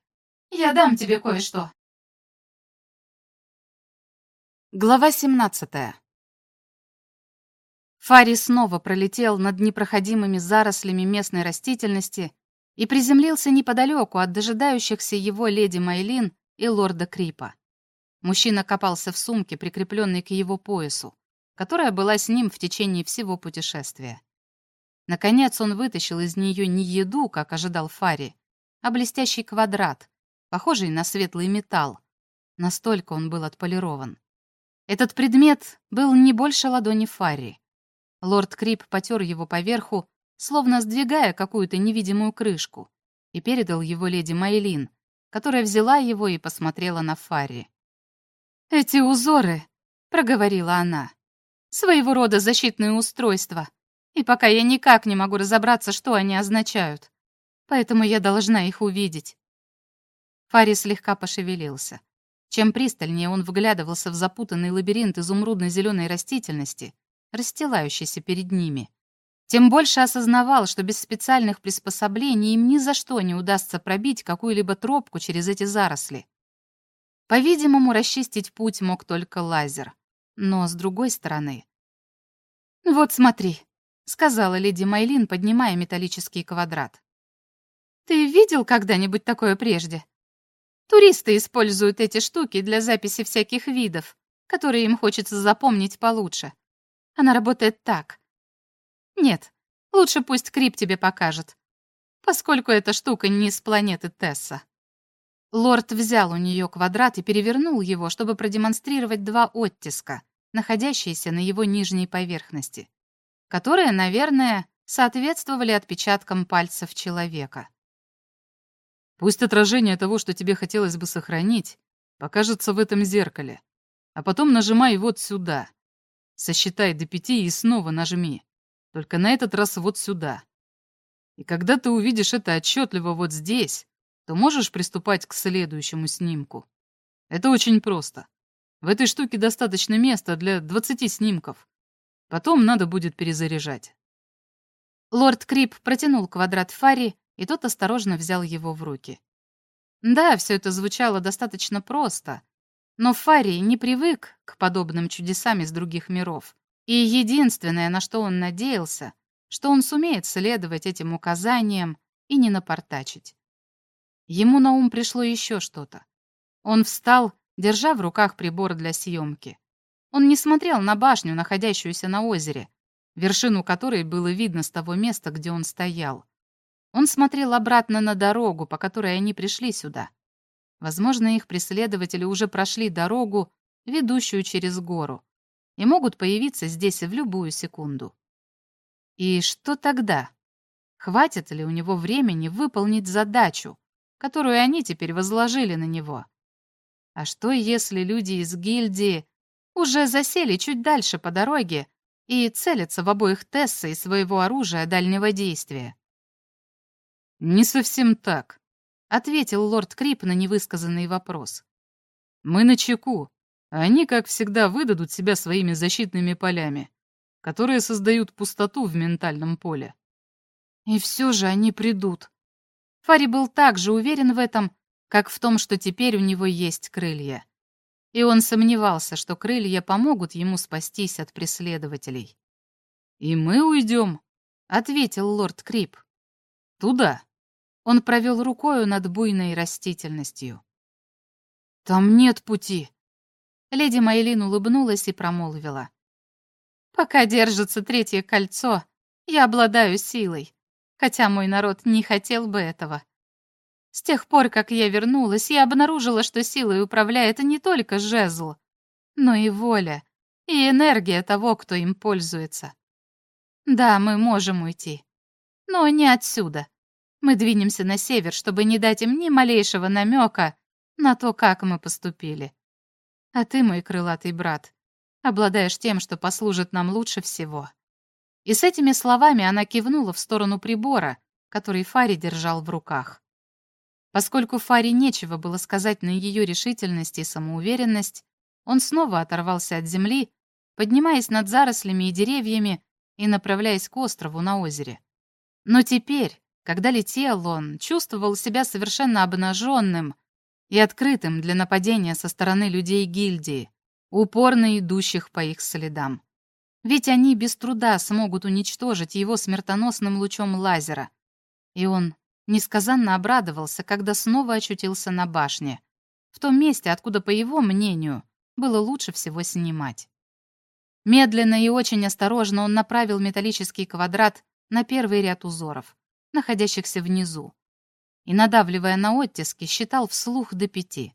Я дам тебе кое-что». Глава 17 Фари снова пролетел над непроходимыми зарослями местной растительности и приземлился неподалеку от дожидающихся его леди Майлин и лорда Крипа. Мужчина копался в сумке, прикрепленной к его поясу, которая была с ним в течение всего путешествия. Наконец он вытащил из нее не еду, как ожидал Фари, а блестящий квадрат, похожий на светлый металл. Настолько он был отполирован. Этот предмет был не больше ладони Фари. Лорд Крип потер его поверху, словно сдвигая какую-то невидимую крышку, и передал его леди Майлин, которая взяла его и посмотрела на Фарри. «Эти узоры», — проговорила она, — «своего рода защитные устройства, и пока я никак не могу разобраться, что они означают, поэтому я должна их увидеть». Фарри слегка пошевелился. Чем пристальнее он вглядывался в запутанный лабиринт изумрудно-зеленой растительности, расстилающийся перед ними, тем больше осознавал, что без специальных приспособлений им ни за что не удастся пробить какую-либо тропку через эти заросли. По-видимому, расчистить путь мог только лазер. Но с другой стороны... «Вот смотри», — сказала леди Майлин, поднимая металлический квадрат. «Ты видел когда-нибудь такое прежде? Туристы используют эти штуки для записи всяких видов, которые им хочется запомнить получше. Она работает так. Нет, лучше пусть Крип тебе покажет, поскольку эта штука не с планеты Тесса. Лорд взял у нее квадрат и перевернул его, чтобы продемонстрировать два оттиска, находящиеся на его нижней поверхности, которые, наверное, соответствовали отпечаткам пальцев человека. Пусть отражение того, что тебе хотелось бы сохранить, покажется в этом зеркале, а потом нажимай вот сюда. Сосчитай до пяти и снова нажми. Только на этот раз вот сюда. И когда ты увидишь это отчетливо вот здесь, то можешь приступать к следующему снимку. Это очень просто. В этой штуке достаточно места для 20 снимков. Потом надо будет перезаряжать. Лорд Крип протянул квадрат Фари, и тот осторожно взял его в руки. Да, все это звучало достаточно просто, но Фари не привык к подобным чудесам из других миров. И единственное, на что он надеялся, что он сумеет следовать этим указаниям и не напортачить. Ему на ум пришло еще что-то. Он встал, держа в руках прибор для съемки. Он не смотрел на башню, находящуюся на озере, вершину которой было видно с того места, где он стоял. Он смотрел обратно на дорогу, по которой они пришли сюда. Возможно, их преследователи уже прошли дорогу, ведущую через гору, и могут появиться здесь в любую секунду. И что тогда? Хватит ли у него времени выполнить задачу, которую они теперь возложили на него. А что, если люди из гильдии уже засели чуть дальше по дороге и целятся в обоих Тесса и своего оружия дальнего действия? «Не совсем так», — ответил лорд Крип на невысказанный вопрос. «Мы на чеку. Они, как всегда, выдадут себя своими защитными полями, которые создают пустоту в ментальном поле. И все же они придут, Фари был так же уверен в этом, как в том, что теперь у него есть крылья. И он сомневался, что крылья помогут ему спастись от преследователей. «И мы уйдем», — ответил лорд Крип. «Туда». Он провел рукою над буйной растительностью. Там нет пути. Леди Майлин улыбнулась и промолвила. Пока держится третье кольцо, я обладаю силой, хотя мой народ не хотел бы этого. С тех пор, как я вернулась, я обнаружила, что силой управляет не только жезл, но и воля, и энергия того, кто им пользуется. Да, мы можем уйти, но не отсюда. Мы двинемся на север, чтобы не дать им ни малейшего намека на то, как мы поступили. А ты, мой крылатый брат, обладаешь тем, что послужит нам лучше всего. И с этими словами она кивнула в сторону прибора, который Фари держал в руках. Поскольку Фаре нечего было сказать на ее решительность и самоуверенность, он снова оторвался от земли, поднимаясь над зарослями и деревьями и направляясь к острову на озере. Но теперь, когда летел он, чувствовал себя совершенно обнаженным и открытым для нападения со стороны людей гильдии, упорно идущих по их следам. Ведь они без труда смогут уничтожить его смертоносным лучом лазера. И он Несказанно обрадовался, когда снова очутился на башне, в том месте, откуда, по его мнению, было лучше всего снимать. Медленно и очень осторожно он направил металлический квадрат на первый ряд узоров, находящихся внизу, и, надавливая на оттиски, считал вслух до пяти.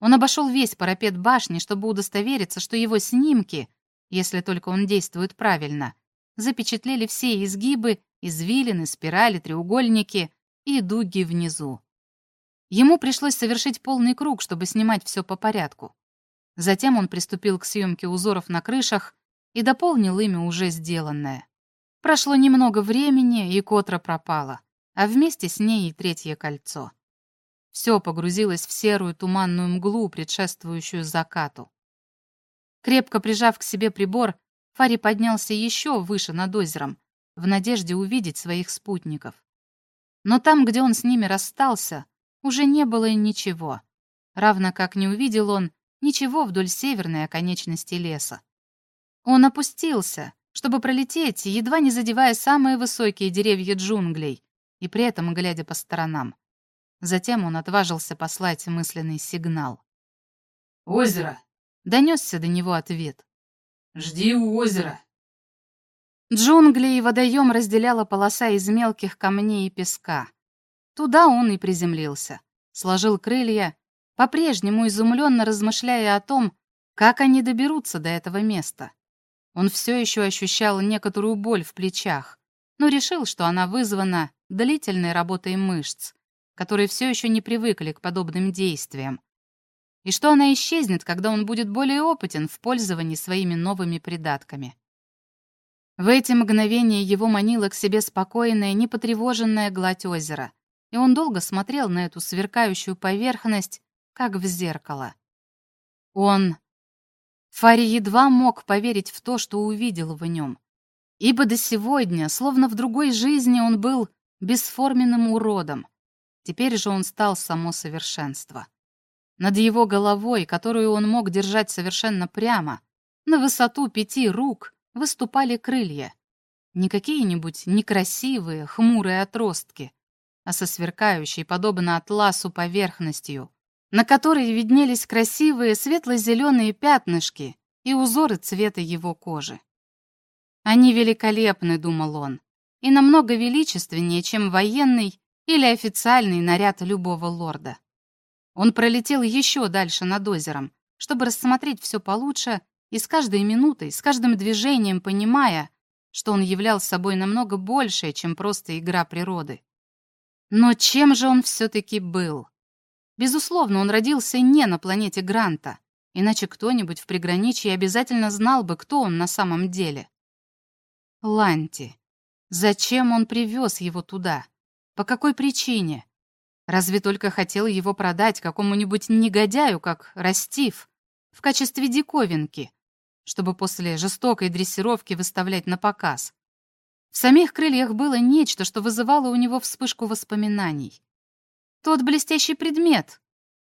Он обошел весь парапет башни, чтобы удостовериться, что его снимки, если только он действует правильно, запечатлели все изгибы извилины, спирали, треугольники и дуги внизу. Ему пришлось совершить полный круг, чтобы снимать все по порядку. Затем он приступил к съемке узоров на крышах и дополнил ими уже сделанное. Прошло немного времени, и Котра пропала, а вместе с ней и третье кольцо. Все погрузилось в серую туманную мглу, предшествующую закату. Крепко прижав к себе прибор, Фари поднялся еще выше над озером, в надежде увидеть своих спутников. Но там, где он с ними расстался, уже не было ничего, равно как не увидел он ничего вдоль северной оконечности леса. Он опустился, чтобы пролететь, едва не задевая самые высокие деревья джунглей, и при этом глядя по сторонам. Затем он отважился послать мысленный сигнал. «Озеро!» — донесся до него ответ. «Жди у озера!» Джунгли и водоем разделяла полоса из мелких камней и песка. Туда он и приземлился, сложил крылья, по-прежнему изумленно размышляя о том, как они доберутся до этого места. Он все еще ощущал некоторую боль в плечах, но решил, что она вызвана длительной работой мышц, которые все еще не привыкли к подобным действиям, и что она исчезнет, когда он будет более опытен в пользовании своими новыми придатками. В эти мгновения его манила к себе спокойная, непотревоженная гладь озера, и он долго смотрел на эту сверкающую поверхность, как в зеркало. Он... Фари едва мог поверить в то, что увидел в нем, ибо до сегодня, словно в другой жизни, он был бесформенным уродом. Теперь же он стал само совершенство. Над его головой, которую он мог держать совершенно прямо, на высоту пяти рук, выступали крылья. Не какие-нибудь некрасивые, хмурые отростки, а со сверкающей, подобно атласу, поверхностью, на которой виднелись красивые светло-зеленые пятнышки и узоры цвета его кожи. Они великолепны, думал он, и намного величественнее, чем военный или официальный наряд любого лорда. Он пролетел еще дальше над озером, чтобы рассмотреть все получше и с каждой минутой, с каждым движением понимая, что он являл собой намного большее, чем просто игра природы. Но чем же он все-таки был? Безусловно, он родился не на планете Гранта, иначе кто-нибудь в приграничье обязательно знал бы, кто он на самом деле. Ланти. Зачем он привез его туда? По какой причине? Разве только хотел его продать какому-нибудь негодяю, как Растив, в качестве диковинки, чтобы после жестокой дрессировки выставлять на показ. В самих крыльях было нечто, что вызывало у него вспышку воспоминаний. Тот блестящий предмет,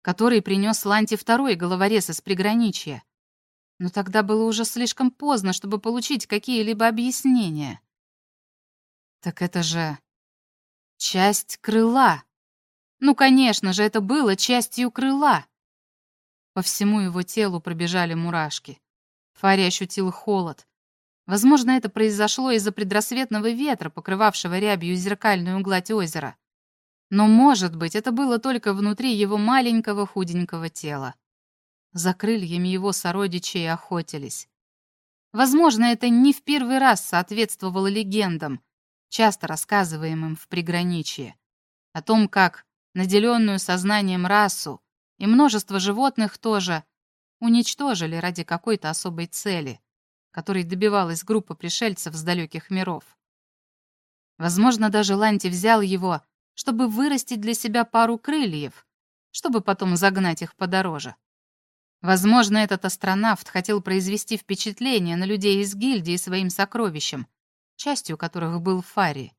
который принес Ланти второй головорез из приграничья. Но тогда было уже слишком поздно, чтобы получить какие-либо объяснения. Так это же часть крыла. Ну, конечно же, это было частью крыла. По всему его телу пробежали мурашки. Фари ощутил холод. Возможно, это произошло из-за предрассветного ветра, покрывавшего рябью зеркальную гладь озера. Но, может быть, это было только внутри его маленького худенького тела. За крыльями его сородичей охотились. Возможно, это не в первый раз соответствовало легендам, часто рассказываемым в приграничье, о том, как наделенную сознанием расу и множество животных тоже уничтожили ради какой-то особой цели, которой добивалась группа пришельцев с далеких миров. Возможно, даже Ланти взял его, чтобы вырастить для себя пару крыльев, чтобы потом загнать их подороже. Возможно, этот астронавт хотел произвести впечатление на людей из гильдии своим сокровищем, частью которых был Фари.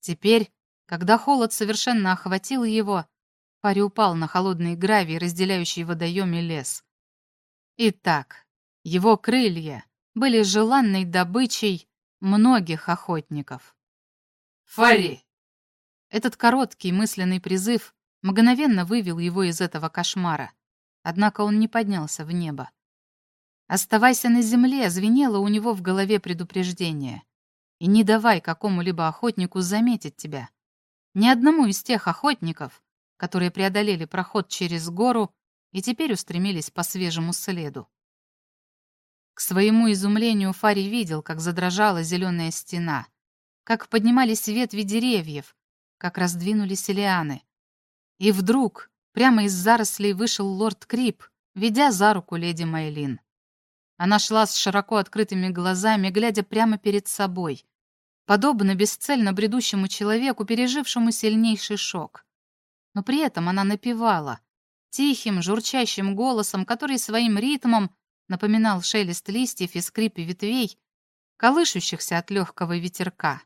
Теперь, когда холод совершенно охватил его, Фари упал на холодный гравий, разделяющий водоем и лес. Итак, его крылья были желанной добычей многих охотников. «Фари!» Этот короткий мысленный призыв мгновенно вывел его из этого кошмара. Однако он не поднялся в небо. «Оставайся на земле» звенело у него в голове предупреждение. И не давай какому-либо охотнику заметить тебя. Ни одному из тех охотников, которые преодолели проход через гору и теперь устремились по свежему следу. К своему изумлению Фари видел, как задрожала зеленая стена, как поднимались ветви деревьев, как раздвинулись лианы. И вдруг прямо из зарослей вышел лорд Крип, ведя за руку леди Майлин. Она шла с широко открытыми глазами, глядя прямо перед собой, подобно бесцельно бредущему человеку, пережившему сильнейший шок. Но при этом она напевала, тихим, журчащим голосом, который своим ритмом напоминал шелест листьев и скрип ветвей, колышущихся от легкого ветерка.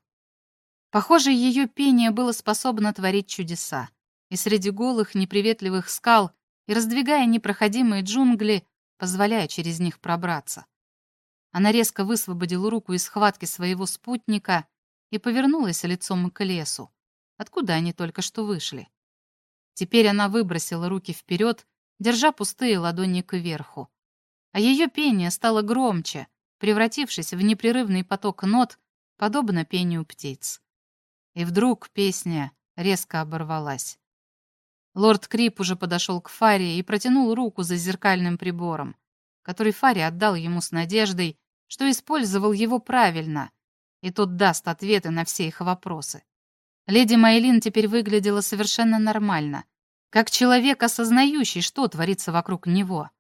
Похоже, ее пение было способно творить чудеса, и среди голых, неприветливых скал и раздвигая непроходимые джунгли, позволяя через них пробраться. Она резко высвободила руку из схватки своего спутника и повернулась лицом к лесу, откуда они только что вышли. Теперь она выбросила руки вперед, держа пустые ладони кверху. А ее пение стало громче, превратившись в непрерывный поток нот, подобно пению птиц. И вдруг песня резко оборвалась. Лорд Крип уже подошел к Фаре и протянул руку за зеркальным прибором, который Фари отдал ему с надеждой, что использовал его правильно, и тот даст ответы на все их вопросы. Леди Майлин теперь выглядела совершенно нормально, как человек, осознающий, что творится вокруг него.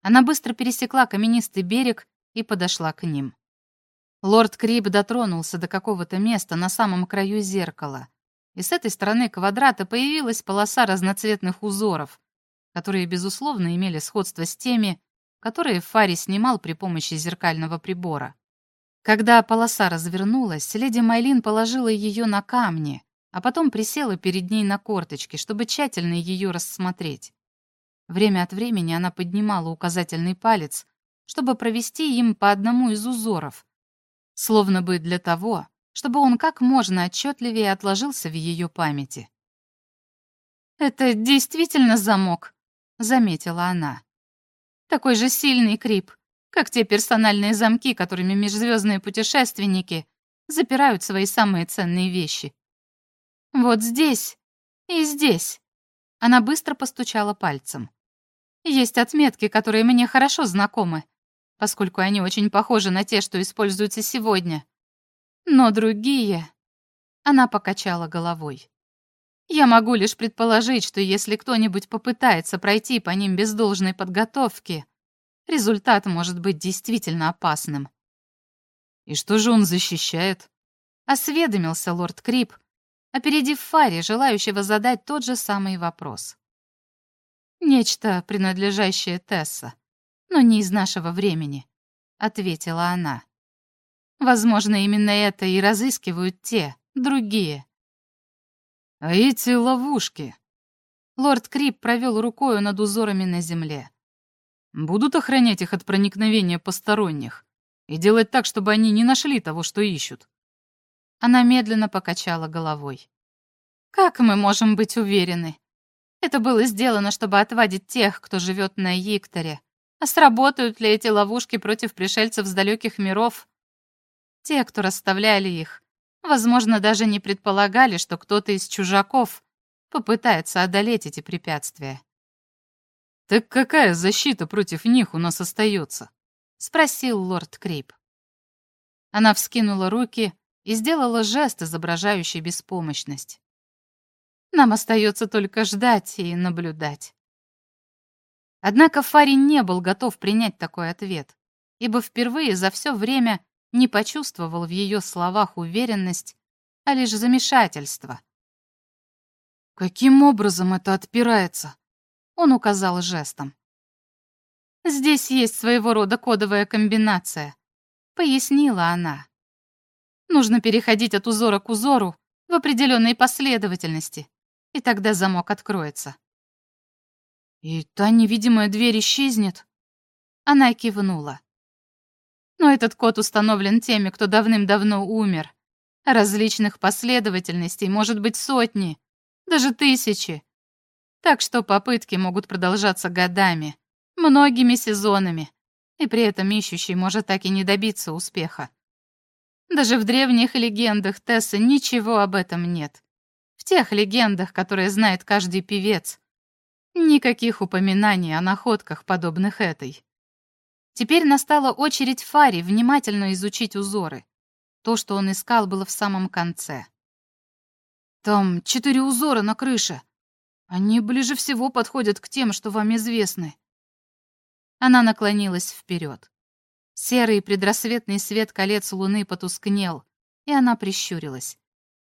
Она быстро пересекла каменистый берег и подошла к ним. Лорд Крип дотронулся до какого-то места на самом краю зеркала, и с этой стороны квадрата появилась полоса разноцветных узоров, которые, безусловно, имели сходство с теми, которые Фари снимал при помощи зеркального прибора. Когда полоса развернулась, леди Майлин положила ее на камни, а потом присела перед ней на корточки, чтобы тщательно ее рассмотреть. Время от времени она поднимала указательный палец, чтобы провести им по одному из узоров, словно бы для того, чтобы он как можно отчетливее отложился в ее памяти. «Это действительно замок», — заметила она. «Такой же сильный крип, как те персональные замки, которыми межзвездные путешественники запирают свои самые ценные вещи. Вот здесь и здесь». Она быстро постучала пальцем. «Есть отметки, которые мне хорошо знакомы, поскольку они очень похожи на те, что используются сегодня. Но другие...» Она покачала головой. «Я могу лишь предположить, что если кто-нибудь попытается пройти по ним без должной подготовки, результат может быть действительно опасным». «И что же он защищает?» Осведомился лорд Крип, опередив Фари, желающего задать тот же самый вопрос. «Нечто, принадлежащее Тесса, но не из нашего времени», — ответила она. «Возможно, именно это и разыскивают те, другие». «А эти ловушки?» Лорд Крип провел рукою над узорами на земле. «Будут охранять их от проникновения посторонних и делать так, чтобы они не нашли того, что ищут?» Она медленно покачала головой. «Как мы можем быть уверены? Это было сделано, чтобы отвадить тех, кто живет на Йикторе. А сработают ли эти ловушки против пришельцев с далеких миров? Те, кто расставляли их, возможно, даже не предполагали, что кто-то из чужаков попытается одолеть эти препятствия. «Так какая защита против них у нас остается?» — спросил лорд Крип. Она вскинула руки и сделала жест, изображающий беспомощность. «Нам остается только ждать и наблюдать». Однако Фарин не был готов принять такой ответ, ибо впервые за все время не почувствовал в ее словах уверенность, а лишь замешательство. «Каким образом это отпирается?» Он указал жестом. «Здесь есть своего рода кодовая комбинация», — пояснила она. «Нужно переходить от узора к узору в определенной последовательности, и тогда замок откроется». «И та невидимая дверь исчезнет?» Она кивнула. «Но этот код установлен теми, кто давным-давно умер. Различных последовательностей может быть сотни, даже тысячи. Так что попытки могут продолжаться годами, многими сезонами, и при этом ищущий может так и не добиться успеха. Даже в древних легендах Тессы ничего об этом нет. В тех легендах, которые знает каждый певец, никаких упоминаний о находках, подобных этой. Теперь настала очередь Фари внимательно изучить узоры. То, что он искал, было в самом конце. «Там четыре узора на крыше», они ближе всего подходят к тем, что вам известны. Она наклонилась вперед. Серый предрассветный свет колец луны потускнел, и она прищурилась.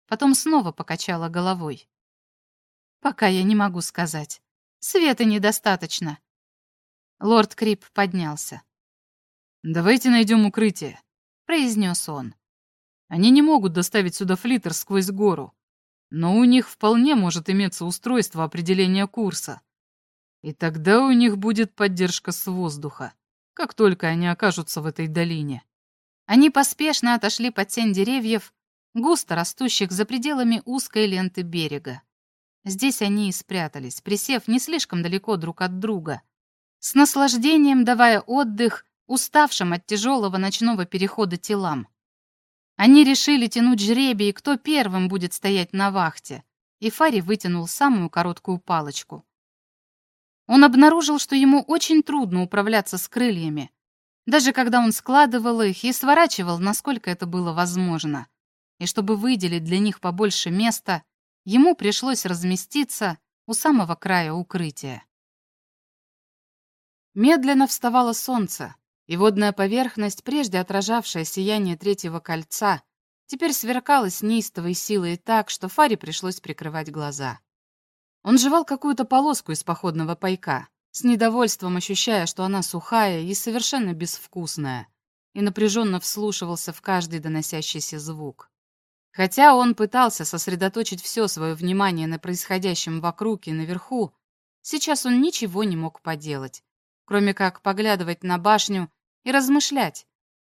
Потом снова покачала головой. «Пока я не могу сказать. Света недостаточно». Лорд Крип поднялся. «Давайте найдем укрытие», — произнес он. «Они не могут доставить сюда флиттер сквозь гору но у них вполне может иметься устройство определения курса. И тогда у них будет поддержка с воздуха, как только они окажутся в этой долине. Они поспешно отошли под тень деревьев, густо растущих за пределами узкой ленты берега. Здесь они и спрятались, присев не слишком далеко друг от друга, с наслаждением давая отдых уставшим от тяжелого ночного перехода телам. Они решили тянуть жребий, кто первым будет стоять на вахте, и Фари вытянул самую короткую палочку. Он обнаружил, что ему очень трудно управляться с крыльями, даже когда он складывал их и сворачивал, насколько это было возможно. И чтобы выделить для них побольше места, ему пришлось разместиться у самого края укрытия. Медленно вставало солнце, и водная поверхность, прежде отражавшая сияние третьего кольца, теперь сверкалась неистовой силой так, что Фаре пришлось прикрывать глаза. Он жевал какую-то полоску из походного пайка, с недовольством ощущая, что она сухая и совершенно безвкусная, и напряженно вслушивался в каждый доносящийся звук. Хотя он пытался сосредоточить все свое внимание на происходящем вокруг и наверху, сейчас он ничего не мог поделать, кроме как поглядывать на башню и размышлять.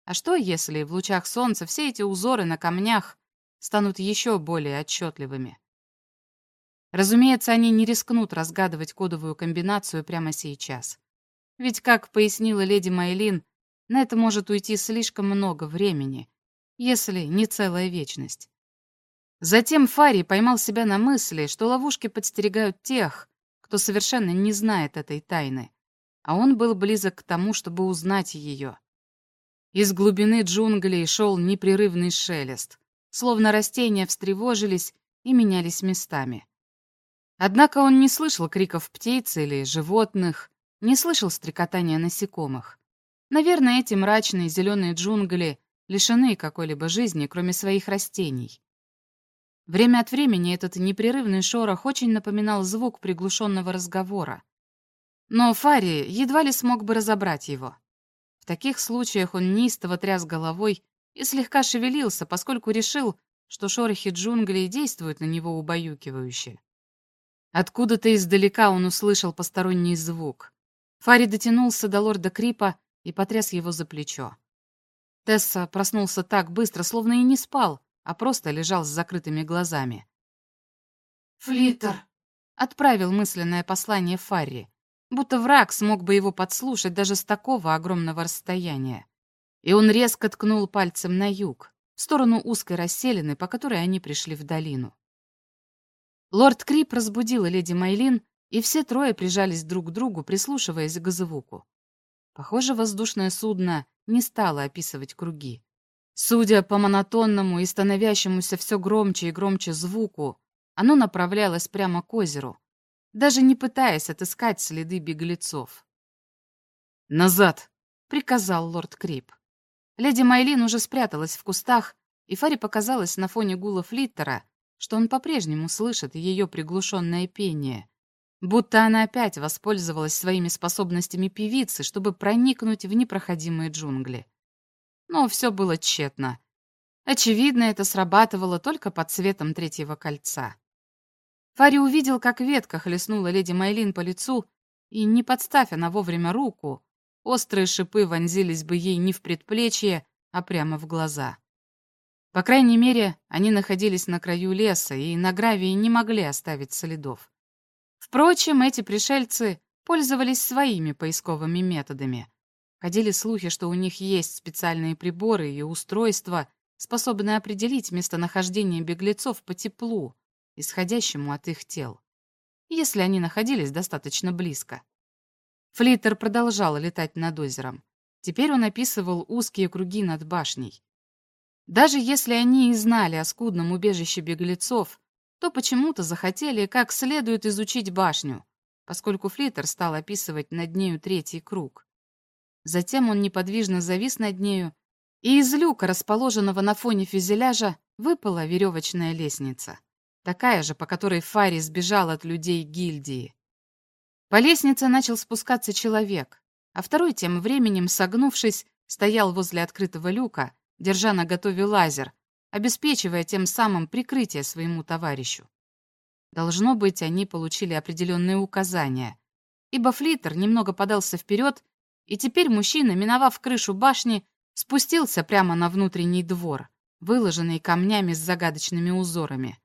А что, если в лучах солнца все эти узоры на камнях станут еще более отчетливыми? Разумеется, они не рискнут разгадывать кодовую комбинацию прямо сейчас. Ведь, как пояснила леди Майлин, на это может уйти слишком много времени, если не целая вечность. Затем Фари поймал себя на мысли, что ловушки подстерегают тех, кто совершенно не знает этой тайны а он был близок к тому, чтобы узнать ее. Из глубины джунглей шел непрерывный шелест, словно растения встревожились и менялись местами. Однако он не слышал криков птиц или животных, не слышал стрекотания насекомых. Наверное, эти мрачные зеленые джунгли лишены какой-либо жизни, кроме своих растений. Время от времени этот непрерывный шорох очень напоминал звук приглушенного разговора. Но Фари едва ли смог бы разобрать его. В таких случаях он неистово тряс головой и слегка шевелился, поскольку решил, что шорохи джунглей действуют на него убаюкивающе. Откуда-то издалека он услышал посторонний звук. Фари дотянулся до лорда Крипа и потряс его за плечо. Тесса проснулся так быстро, словно и не спал, а просто лежал с закрытыми глазами. «Флиттер!» отправил мысленное послание Фарри, будто враг смог бы его подслушать даже с такого огромного расстояния. И он резко ткнул пальцем на юг, в сторону узкой расселины, по которой они пришли в долину. Лорд Крип разбудил леди Майлин, и все трое прижались друг к другу, прислушиваясь к звуку. Похоже, воздушное судно не стало описывать круги. Судя по монотонному и становящемуся все громче и громче звуку, оно направлялось прямо к озеру, даже не пытаясь отыскать следы беглецов. «Назад!» — приказал лорд Крип. Леди Майлин уже спряталась в кустах, и Фаре показалось на фоне гула флиттера, что он по-прежнему слышит ее приглушенное пение, будто она опять воспользовалась своими способностями певицы, чтобы проникнуть в непроходимые джунгли. Но все было тщетно. Очевидно, это срабатывало только под светом третьего кольца. Фари увидел, как ветка хлестнула леди Майлин по лицу, и, не подставь она вовремя руку, острые шипы вонзились бы ей не в предплечье, а прямо в глаза. По крайней мере, они находились на краю леса и на гравии не могли оставить следов. Впрочем, эти пришельцы пользовались своими поисковыми методами. Ходили слухи, что у них есть специальные приборы и устройства, способные определить местонахождение беглецов по теплу, исходящему от их тел, если они находились достаточно близко. Флиттер продолжал летать над озером. Теперь он описывал узкие круги над башней. Даже если они и знали о скудном убежище беглецов, то почему-то захотели как следует изучить башню, поскольку Флиттер стал описывать над нею третий круг. Затем он неподвижно завис над нею, и из люка, расположенного на фоне фюзеляжа, выпала веревочная лестница, такая же, по которой Фари сбежал от людей гильдии. По лестнице начал спускаться человек, а второй тем временем, согнувшись, стоял возле открытого люка, держа на готове лазер, обеспечивая тем самым прикрытие своему товарищу. Должно быть, они получили определенные указания, ибо Флиттер немного подался вперед, и теперь мужчина, миновав крышу башни, спустился прямо на внутренний двор, выложенный камнями с загадочными узорами.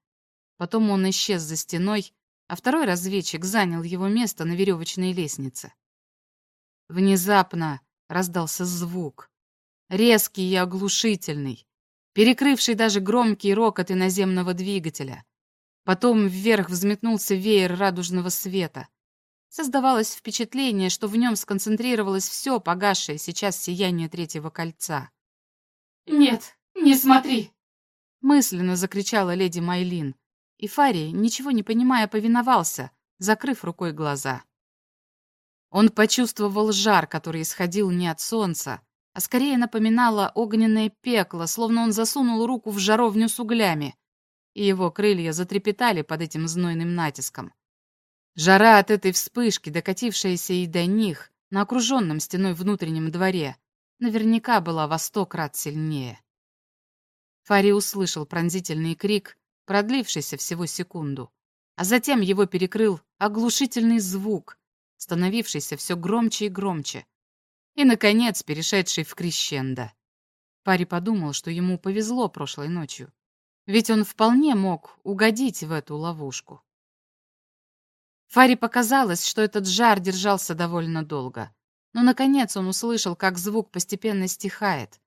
Потом он исчез за стеной, а второй разведчик занял его место на веревочной лестнице. Внезапно раздался звук, резкий и оглушительный, перекрывший даже громкий рокот иноземного двигателя. Потом вверх взметнулся веер радужного света. Создавалось впечатление, что в нем сконцентрировалось все погасшее сейчас сияние третьего кольца. «Нет, не смотри!» Мысленно закричала леди Майлин, и Фарий, ничего не понимая, повиновался, закрыв рукой глаза. Он почувствовал жар, который исходил не от солнца, а скорее напоминало огненное пекло, словно он засунул руку в жаровню с углями, и его крылья затрепетали под этим знойным натиском. Жара от этой вспышки, докатившаяся и до них, на окруженном стеной внутреннем дворе, наверняка была во сто крат сильнее. Фари услышал пронзительный крик, продлившийся всего секунду, а затем его перекрыл оглушительный звук, становившийся все громче и громче, и, наконец, перешедший в крещендо. Пари подумал, что ему повезло прошлой ночью, ведь он вполне мог угодить в эту ловушку. Фаре показалось, что этот жар держался довольно долго, но, наконец, он услышал, как звук постепенно стихает.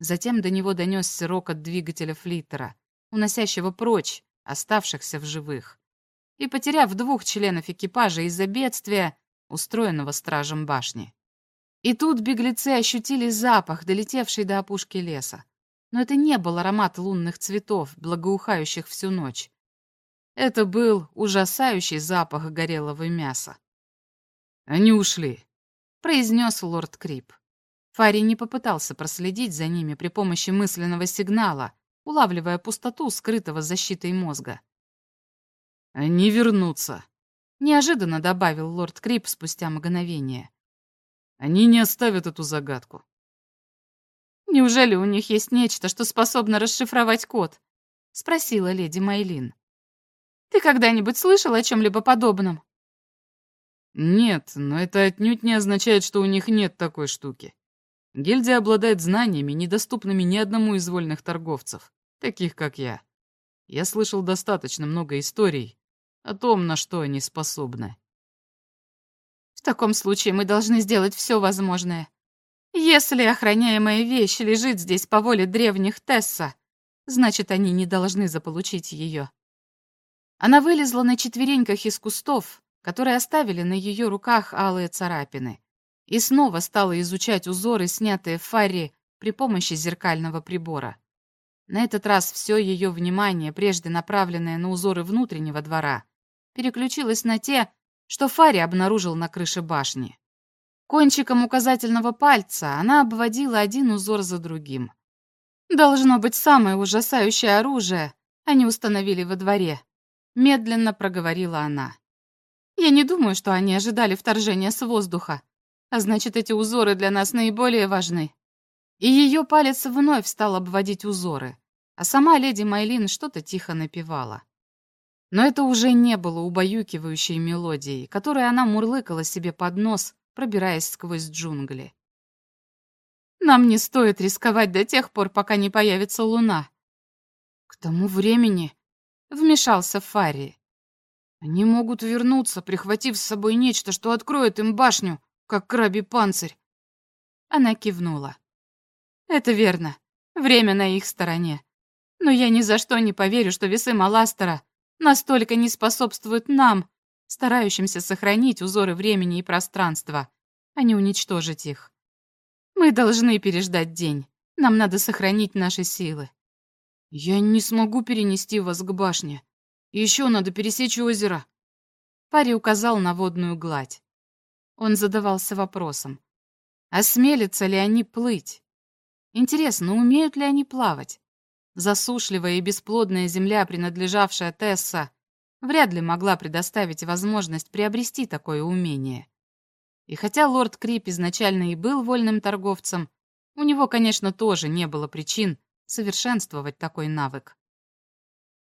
Затем до него донесся рокот двигателя флиттера, уносящего прочь оставшихся в живых. И потеряв двух членов экипажа из-за бедствия, устроенного стражем башни. И тут беглецы ощутили запах, долетевший до опушки леса. Но это не был аромат лунных цветов, благоухающих всю ночь. Это был ужасающий запах горелого мяса. «Они ушли», — произнес лорд Крип. Фари не попытался проследить за ними при помощи мысленного сигнала, улавливая пустоту, скрытого защитой мозга. «Они вернутся», — неожиданно добавил лорд Крип спустя мгновение. Они не оставят эту загадку. Неужели у них есть нечто, что способно расшифровать код? Спросила леди Майлин. Ты когда-нибудь слышал о чем-либо подобном? Нет, но это отнюдь не означает, что у них нет такой штуки. Гильдия обладает знаниями, недоступными ни одному из вольных торговцев, таких как я. Я слышал достаточно много историй, о том, на что они способны. В таком случае мы должны сделать все возможное. Если охраняемая вещь лежит здесь по воле древних Тесса, значит, они не должны заполучить ее. Она вылезла на четвереньках из кустов, которые оставили на ее руках алые царапины, и снова стала изучать узоры, снятые фаре при помощи зеркального прибора. На этот раз все ее внимание, прежде направленное на узоры внутреннего двора, переключилось на те, что Фари обнаружил на крыше башни. Кончиком указательного пальца она обводила один узор за другим. «Должно быть самое ужасающее оружие, они установили во дворе», — медленно проговорила она. «Я не думаю, что они ожидали вторжения с воздуха, а значит, эти узоры для нас наиболее важны». И ее палец вновь стал обводить узоры, а сама леди Майлин что-то тихо напевала. Но это уже не было убаюкивающей мелодией, которой она мурлыкала себе под нос, пробираясь сквозь джунгли. «Нам не стоит рисковать до тех пор, пока не появится луна». «К тому времени...» — вмешался Фарри. «Они могут вернуться, прихватив с собой нечто, что откроет им башню, как крабий панцирь». Она кивнула. Это верно. Время на их стороне. Но я ни за что не поверю, что весы Маластера настолько не способствуют нам, старающимся сохранить узоры времени и пространства, а не уничтожить их. Мы должны переждать день. Нам надо сохранить наши силы. Я не смогу перенести вас к башне. Еще надо пересечь озеро. Пари указал на водную гладь. Он задавался вопросом. Осмелятся ли они плыть? Интересно, умеют ли они плавать? Засушливая и бесплодная земля, принадлежавшая Тесса, вряд ли могла предоставить возможность приобрести такое умение. И хотя лорд Крип изначально и был вольным торговцем, у него, конечно, тоже не было причин совершенствовать такой навык.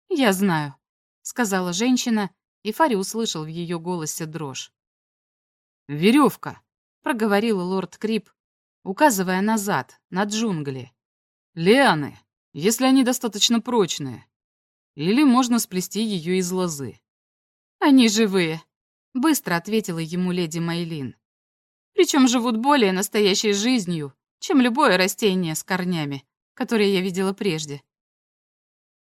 «Я знаю», — сказала женщина, и Фари услышал в ее голосе дрожь. «Веревка», — проговорил лорд Крип, указывая назад, на джунгли. «Лианы, если они достаточно прочные. Или можно сплести ее из лозы». «Они живые», — быстро ответила ему леди Майлин. «Причем живут более настоящей жизнью, чем любое растение с корнями, которые я видела прежде».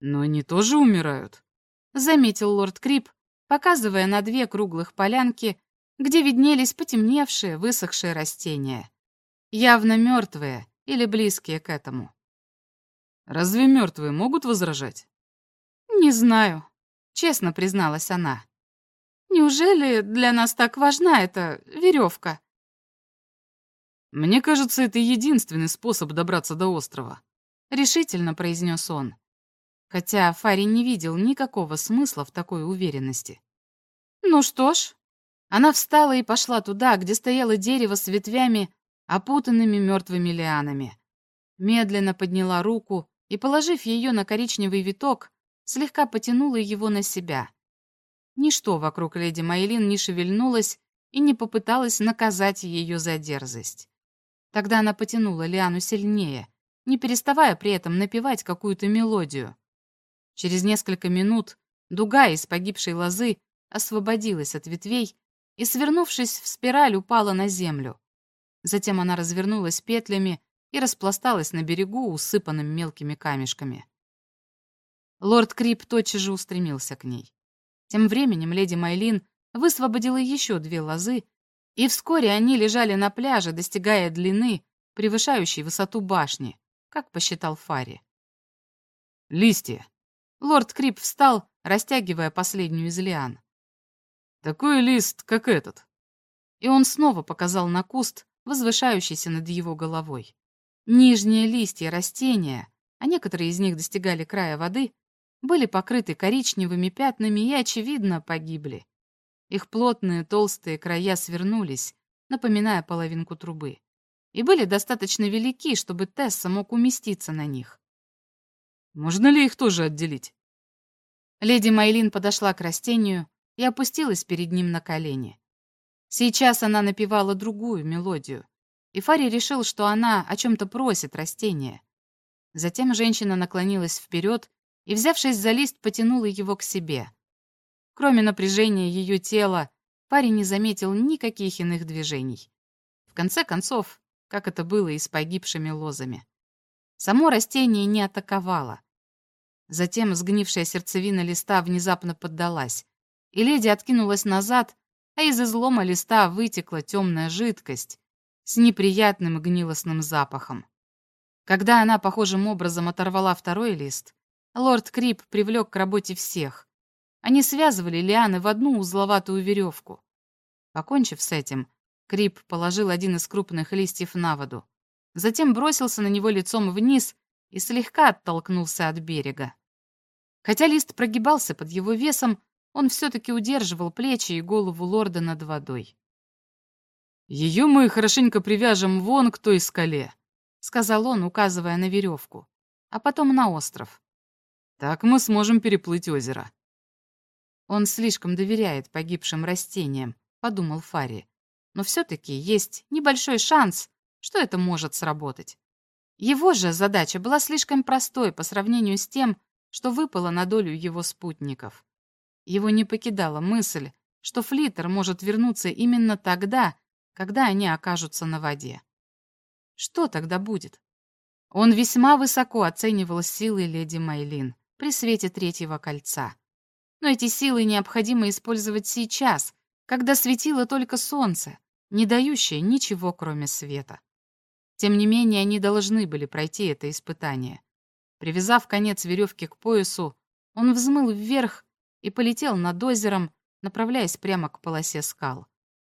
«Но они тоже умирают», — заметил лорд Крип, показывая на две круглых полянки, где виднелись потемневшие, высохшие растения явно мертвые или близкие к этому. Разве мертвые могут возражать? Не знаю, честно призналась она. Неужели для нас так важна эта веревка? Мне кажется, это единственный способ добраться до острова, решительно произнес он. Хотя Фари не видел никакого смысла в такой уверенности. Ну что ж, она встала и пошла туда, где стояло дерево с ветвями, опутанными мертвыми лианами. Медленно подняла руку и, положив ее на коричневый виток, слегка потянула его на себя. Ничто вокруг леди Майлин не шевельнулось и не попыталась наказать ее за дерзость. Тогда она потянула лиану сильнее, не переставая при этом напевать какую-то мелодию. Через несколько минут дуга из погибшей лозы освободилась от ветвей и, свернувшись в спираль, упала на землю. Затем она развернулась петлями и распласталась на берегу, усыпанным мелкими камешками. Лорд Крип тотчас же устремился к ней. Тем временем леди Майлин высвободила еще две лозы, и вскоре они лежали на пляже, достигая длины, превышающей высоту башни, как посчитал Фари. «Листья!» Лорд Крип встал, растягивая последнюю из лиан. «Такой лист, как этот!» И он снова показал на куст, возвышающийся над его головой. Нижние листья растения, а некоторые из них достигали края воды, были покрыты коричневыми пятнами и, очевидно, погибли. Их плотные толстые края свернулись, напоминая половинку трубы, и были достаточно велики, чтобы Тесса мог уместиться на них. «Можно ли их тоже отделить?» Леди Майлин подошла к растению и опустилась перед ним на колени. Сейчас она напевала другую мелодию, и Фари решил, что она о чем-то просит растение. Затем женщина наклонилась вперед и, взявшись за лист, потянула его к себе. Кроме напряжения ее тела, парень не заметил никаких иных движений. В конце концов, как это было и с погибшими лозами. Само растение не атаковало. Затем сгнившая сердцевина листа внезапно поддалась, и леди откинулась назад, а из излома листа вытекла темная жидкость с неприятным гнилостным запахом. Когда она похожим образом оторвала второй лист, лорд Крип привлек к работе всех, они связывали лианы в одну узловатую веревку. Покончив с этим, Крип положил один из крупных листьев на воду. Затем бросился на него лицом вниз и слегка оттолкнулся от берега. Хотя лист прогибался под его весом, он все-таки удерживал плечи и голову лорда над водой. «Ее мы хорошенько привяжем вон к той скале», — сказал он, указывая на веревку, а потом на остров. «Так мы сможем переплыть озеро». Он слишком доверяет погибшим растениям, подумал Фари. Но все-таки есть небольшой шанс, что это может сработать. Его же задача была слишком простой по сравнению с тем, что выпало на долю его спутников. Его не покидала мысль, что флиттер может вернуться именно тогда, когда они окажутся на воде. Что тогда будет? Он весьма высоко оценивал силы леди Майлин при свете третьего кольца. Но эти силы необходимо использовать сейчас, когда светило только солнце, не дающее ничего, кроме света. Тем не менее, они должны были пройти это испытание. Привязав конец веревки к поясу, он взмыл вверх и полетел над озером, направляясь прямо к полосе скал,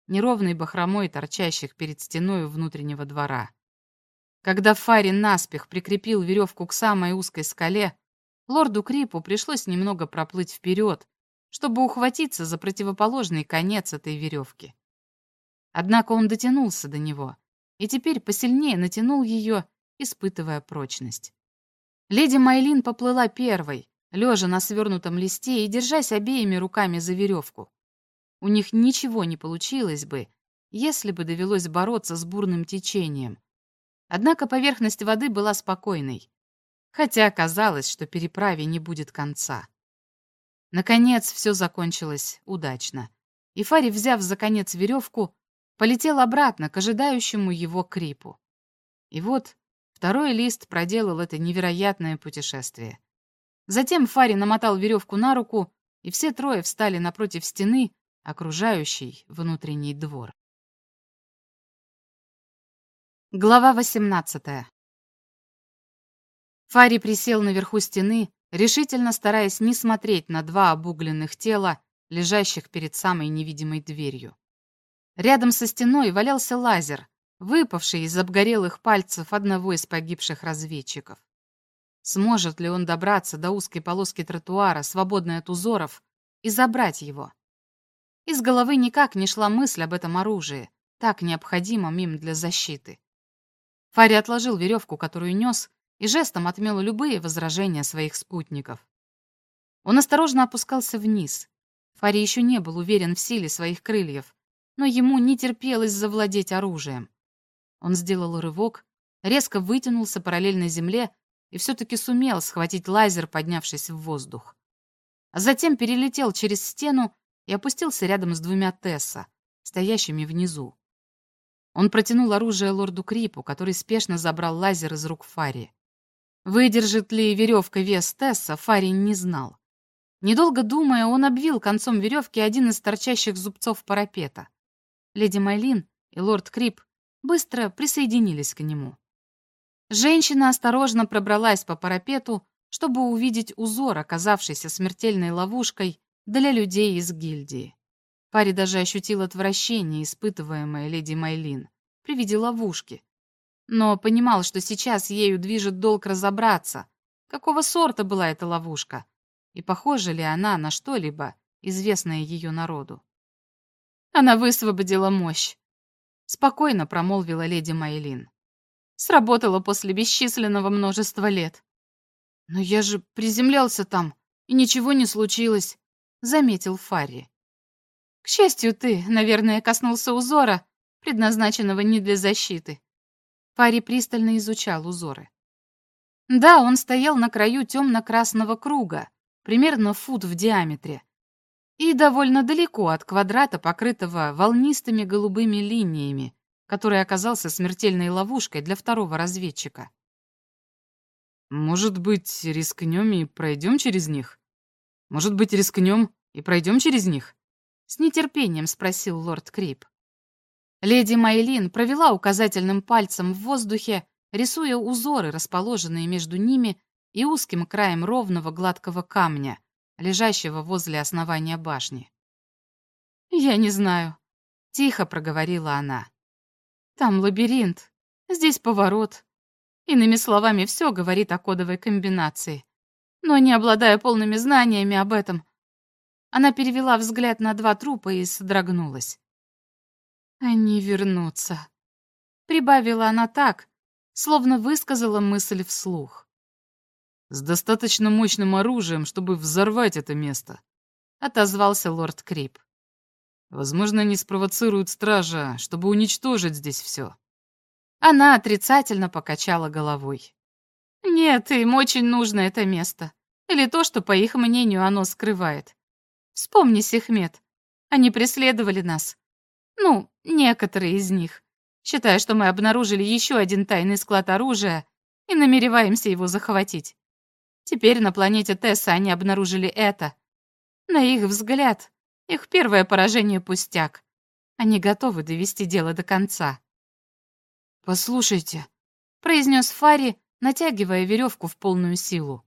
неровной бахромой торчащих перед стеной внутреннего двора. Когда Фари наспех прикрепил веревку к самой узкой скале, Лорду Крипу пришлось немного проплыть вперед, чтобы ухватиться за противоположный конец этой веревки. Однако он дотянулся до него и теперь посильнее натянул ее, испытывая прочность. Леди Майлин поплыла первой, лежа на свернутом листе и держась обеими руками за веревку. У них ничего не получилось бы, если бы довелось бороться с бурным течением. Однако поверхность воды была спокойной хотя казалось, что переправе не будет конца. Наконец, все закончилось удачно, и Фари, взяв за конец веревку, полетел обратно к ожидающему его крипу. И вот второй лист проделал это невероятное путешествие. Затем Фари намотал веревку на руку, и все трое встали напротив стены, окружающей внутренний двор. Глава восемнадцатая. Фари присел наверху стены, решительно стараясь не смотреть на два обугленных тела, лежащих перед самой невидимой дверью. Рядом со стеной валялся лазер, выпавший из обгорелых пальцев одного из погибших разведчиков. Сможет ли он добраться до узкой полоски тротуара, свободной от узоров, и забрать его? Из головы никак не шла мысль об этом оружии, так необходимом им для защиты. Фари отложил веревку, которую нес, и жестом отмел любые возражения своих спутников. Он осторожно опускался вниз. Фари еще не был уверен в силе своих крыльев, но ему не терпелось завладеть оружием. Он сделал рывок, резко вытянулся параллельно земле и все-таки сумел схватить лазер, поднявшись в воздух. А затем перелетел через стену и опустился рядом с двумя Тесса, стоящими внизу. Он протянул оружие лорду Крипу, который спешно забрал лазер из рук Фари. Выдержит ли веревка вес Тесса, Фарин не знал. Недолго думая, он обвил концом веревки один из торчащих зубцов парапета. Леди Майлин и лорд Крип быстро присоединились к нему. Женщина осторожно пробралась по парапету, чтобы увидеть узор, оказавшийся смертельной ловушкой для людей из гильдии. Пари даже ощутил отвращение, испытываемое леди Майлин, при виде ловушки, но понимал, что сейчас ею движет долг разобраться, какого сорта была эта ловушка, и похожа ли она на что-либо, известное ее народу. Она высвободила мощь. Спокойно промолвила леди Майлин. Сработала после бесчисленного множества лет. «Но я же приземлялся там, и ничего не случилось», — заметил Фарри. «К счастью, ты, наверное, коснулся узора, предназначенного не для защиты. Пари пристально изучал узоры. Да, он стоял на краю темно-красного круга, примерно фут в диаметре. и довольно далеко от квадрата, покрытого волнистыми голубыми линиями, который оказался смертельной ловушкой для второго разведчика. «Может быть, рискнем и пройдем через них? Может быть, рискнем и пройдем через них?» С нетерпением спросил лорд Крип. Леди Майлин провела указательным пальцем в воздухе, рисуя узоры, расположенные между ними и узким краем ровного гладкого камня, лежащего возле основания башни. «Я не знаю», — тихо проговорила она. «Там лабиринт, здесь поворот. Иными словами, все говорит о кодовой комбинации. Но не обладая полными знаниями об этом, она перевела взгляд на два трупа и содрогнулась. «Они вернутся», — прибавила она так, словно высказала мысль вслух. «С достаточно мощным оружием, чтобы взорвать это место», — отозвался лорд Крип. «Возможно, они спровоцируют стража, чтобы уничтожить здесь все». Она отрицательно покачала головой. «Нет, им очень нужно это место. Или то, что, по их мнению, оно скрывает. Вспомни, Сехмет. Они преследовали нас. Ну, некоторые из них, считая, что мы обнаружили еще один тайный склад оружия и намереваемся его захватить. Теперь на планете Тесса они обнаружили это. На их взгляд, их первое поражение пустяк. Они готовы довести дело до конца. «Послушайте», — произнес Фари, натягивая веревку в полную силу.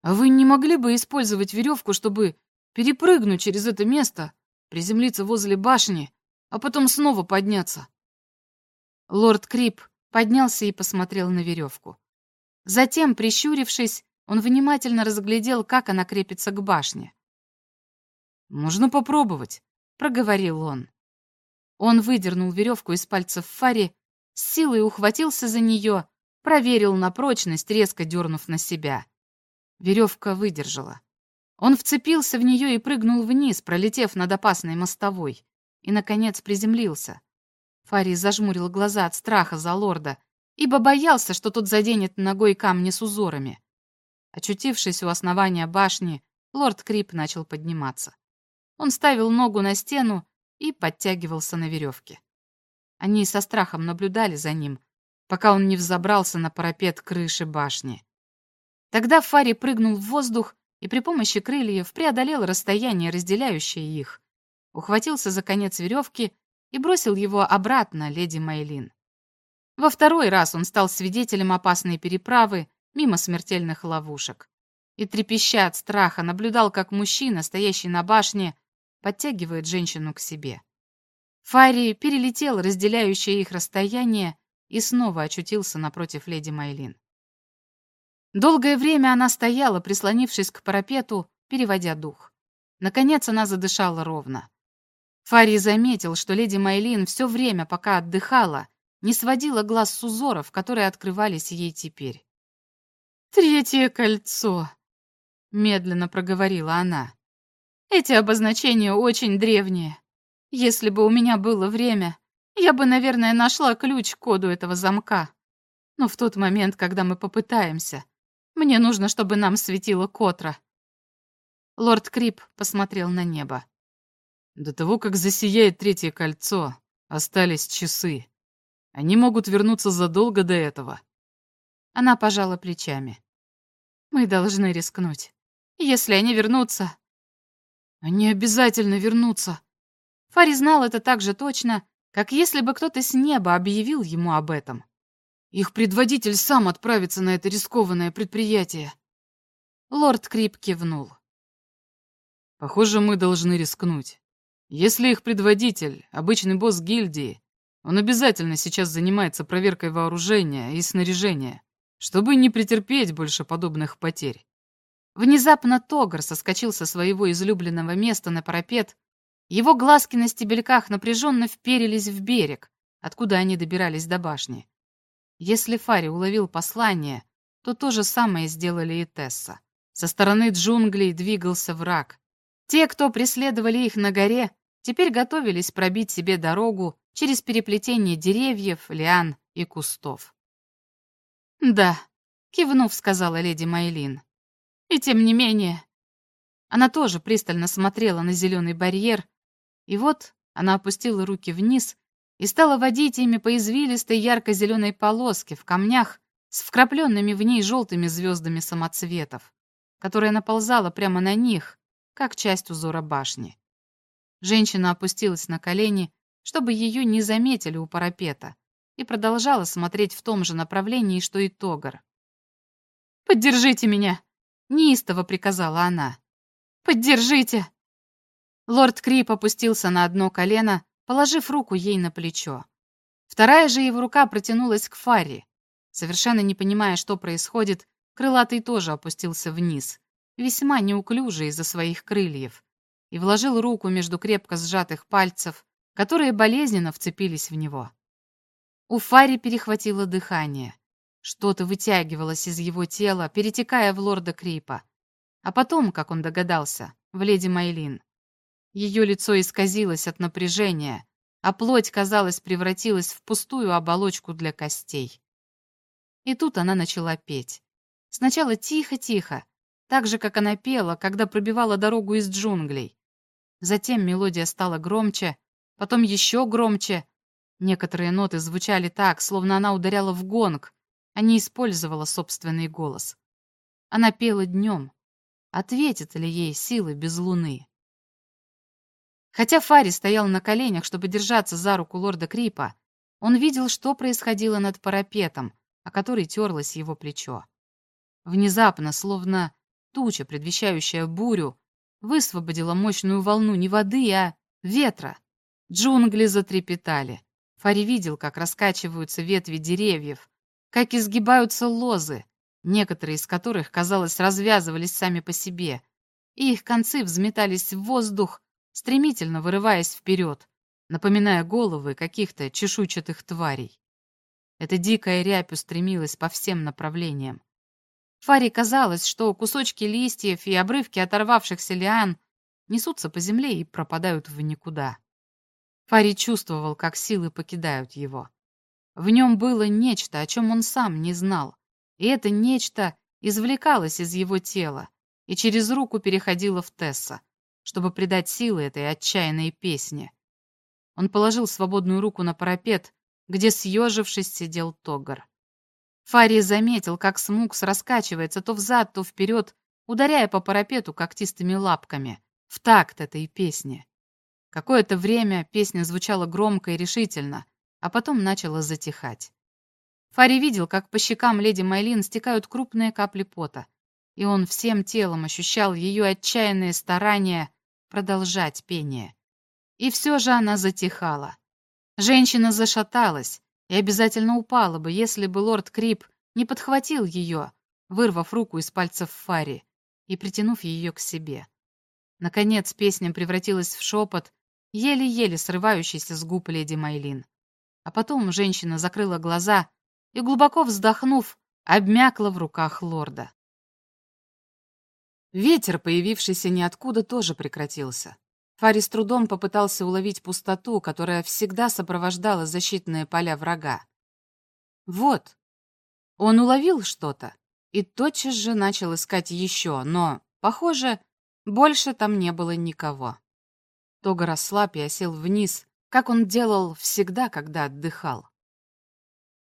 «А вы не могли бы использовать веревку, чтобы перепрыгнуть через это место, приземлиться возле башни, а потом снова подняться. Лорд Крип поднялся и посмотрел на веревку. Затем, прищурившись, он внимательно разглядел, как она крепится к башне. «Можно попробовать», — проговорил он. Он выдернул веревку из пальцев Фари, с силой ухватился за нее, проверил на прочность, резко дернув на себя. Веревка выдержала. Он вцепился в нее и прыгнул вниз, пролетев над опасной мостовой, и, наконец, приземлился. Фари зажмурил глаза от страха за лорда, ибо боялся, что тот заденет ногой камни с узорами. Очутившись у основания башни, лорд Крип начал подниматься. Он ставил ногу на стену и подтягивался на веревке. Они со страхом наблюдали за ним, пока он не взобрался на парапет крыши башни. Тогда Фари прыгнул в воздух и при помощи крыльев преодолел расстояние, разделяющее их, ухватился за конец веревки и бросил его обратно леди Майлин. Во второй раз он стал свидетелем опасной переправы мимо смертельных ловушек и, трепеща от страха, наблюдал, как мужчина, стоящий на башне, подтягивает женщину к себе. Фари перелетел разделяющее их расстояние и снова очутился напротив леди Майлин. Долгое время она стояла, прислонившись к парапету, переводя дух. Наконец она задышала ровно. Фари заметил, что леди Майлин все время, пока отдыхала, не сводила глаз с узоров, которые открывались ей теперь. «Третье кольцо», — медленно проговорила она. «Эти обозначения очень древние. Если бы у меня было время, я бы, наверное, нашла ключ к коду этого замка. Но в тот момент, когда мы попытаемся, мне нужно, чтобы нам светила Котра. Лорд Крип посмотрел на небо. До того, как засияет третье кольцо, остались часы. Они могут вернуться задолго до этого. Она пожала плечами. Мы должны рискнуть. Если они вернутся... Они обязательно вернутся. Фари знал это так же точно, как если бы кто-то с неба объявил ему об этом. Их предводитель сам отправится на это рискованное предприятие. Лорд Крип кивнул. Похоже, мы должны рискнуть. Если их предводитель, обычный босс гильдии, он обязательно сейчас занимается проверкой вооружения и снаряжения, чтобы не претерпеть больше подобных потерь. Внезапно Тогр соскочил со своего излюбленного места на парапет. Его глазки на стебельках напряженно вперились в берег, откуда они добирались до башни. Если Фари уловил послание, то то же самое сделали и Тесса. Со стороны джунглей двигался враг. Те, кто преследовали их на горе, теперь готовились пробить себе дорогу через переплетение деревьев, лиан и кустов. «Да», — кивнув, сказала леди Майлин. «И тем не менее, Она тоже пристально смотрела на зеленый барьер, и вот она опустила руки вниз и стала водить ими по извилистой ярко-зеленой полоске в камнях с вкрапленными в ней желтыми звездами самоцветов, которая наползала прямо на них, как часть узора башни. Женщина опустилась на колени, чтобы ее не заметили у парапета, и продолжала смотреть в том же направлении, что и Тогар. «Поддержите меня!» — неистово приказала она. «Поддержите!» Лорд Крип опустился на одно колено, положив руку ей на плечо. Вторая же его рука протянулась к Фарри. Совершенно не понимая, что происходит, крылатый тоже опустился вниз, весьма неуклюже из-за своих крыльев, и вложил руку между крепко сжатых пальцев, которые болезненно вцепились в него. У Фари перехватило дыхание. Что-то вытягивалось из его тела, перетекая в лорда Крипа. А потом, как он догадался, в леди Майлин. Ее лицо исказилось от напряжения, а плоть, казалось, превратилась в пустую оболочку для костей. И тут она начала петь. Сначала тихо-тихо, так же, как она пела, когда пробивала дорогу из джунглей. Затем мелодия стала громче, потом еще громче. Некоторые ноты звучали так, словно она ударяла в гонг, а не использовала собственный голос. Она пела днем. Ответит ли ей силы без луны? Хотя Фари стоял на коленях, чтобы держаться за руку лорда Крипа, он видел, что происходило над парапетом, о который терлось его плечо. Внезапно, словно туча, предвещающая бурю, высвободила мощную волну не воды, а ветра. Джунгли затрепетали. Фари видел, как раскачиваются ветви деревьев, как изгибаются лозы, некоторые из которых, казалось, развязывались сами по себе, и их концы взметались в воздух, стремительно вырываясь вперед, напоминая головы каких-то чешуйчатых тварей. Эта дикая рябь устремилась по всем направлениям. Фаре казалось, что кусочки листьев и обрывки оторвавшихся лиан несутся по земле и пропадают в никуда. Фари чувствовал, как силы покидают его. В нем было нечто, о чем он сам не знал, и это нечто извлекалось из его тела и через руку переходило в Тесса, чтобы придать силы этой отчаянной песне. Он положил свободную руку на парапет, где, съежившись, сидел Тогар. Фарий заметил, как Смукс раскачивается то взад, то вперед, ударяя по парапету когтистыми лапками, в такт этой песни. Какое-то время песня звучала громко и решительно, а потом начала затихать. Фари видел, как по щекам леди Майлин стекают крупные капли пота, и он всем телом ощущал ее отчаянные старания продолжать пение. И все же она затихала. Женщина зашаталась, и обязательно упала бы, если бы лорд Крип не подхватил ее, вырвав руку из пальцев Фари и притянув ее к себе. Наконец песня превратилась в шепот, еле-еле срывающийся с губ леди Майлин. А потом женщина закрыла глаза и, глубоко вздохнув, обмякла в руках лорда. Ветер, появившийся ниоткуда, тоже прекратился. Фари с трудом попытался уловить пустоту, которая всегда сопровождала защитные поля врага. Вот. Он уловил что-то и тотчас же начал искать еще, но, похоже, больше там не было никого. Тога расслаб и осел вниз, как он делал всегда, когда отдыхал.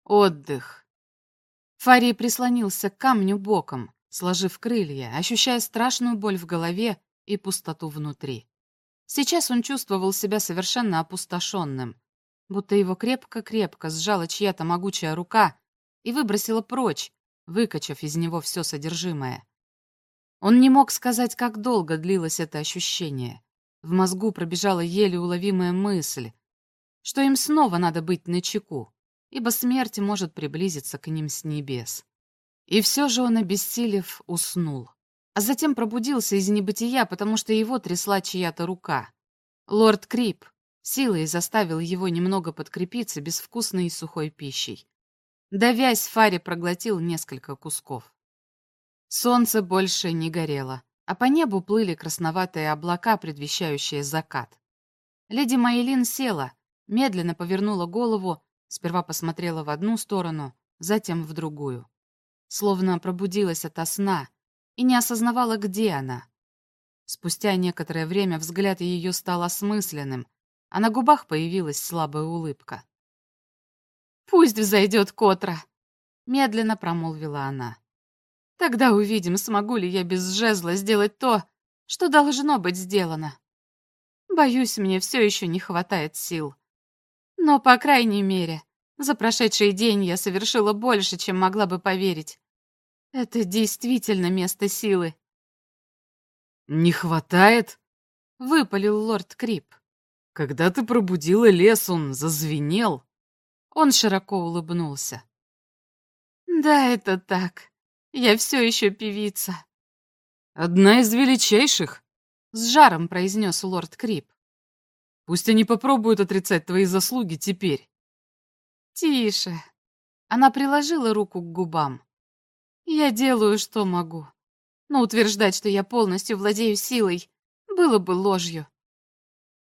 Отдых. Фарий прислонился к камню боком, сложив крылья, ощущая страшную боль в голове и пустоту внутри. Сейчас он чувствовал себя совершенно опустошенным, будто его крепко-крепко сжала чья-то могучая рука и выбросила прочь, выкачав из него все содержимое. Он не мог сказать, как долго длилось это ощущение. В мозгу пробежала еле уловимая мысль, что им снова надо быть начеку, ибо смерть может приблизиться к ним с небес. И все же он, обессилев, уснул а затем пробудился из небытия, потому что его трясла чья-то рука. Лорд Крип силой заставил его немного подкрепиться безвкусной и сухой пищей. Давясь, Фари проглотил несколько кусков. Солнце больше не горело, а по небу плыли красноватые облака, предвещающие закат. Леди Майлин села, медленно повернула голову, сперва посмотрела в одну сторону, затем в другую. Словно пробудилась ото сна, и не осознавала, где она. Спустя некоторое время взгляд ее стал осмысленным, а на губах появилась слабая улыбка. «Пусть взойдет Котра!» — медленно промолвила она. «Тогда увидим, смогу ли я без жезла сделать то, что должно быть сделано. Боюсь, мне все еще не хватает сил. Но, по крайней мере, за прошедший день я совершила больше, чем могла бы поверить. Это действительно место силы. «Не хватает?» — выпалил лорд Крип. «Когда ты пробудила лес, он зазвенел». Он широко улыбнулся. «Да, это так. Я все еще певица». «Одна из величайших», — с жаром произнес лорд Крип. «Пусть они попробуют отрицать твои заслуги теперь». «Тише». Она приложила руку к губам. «Я делаю, что могу но утверждать, что я полностью владею силой, было бы ложью.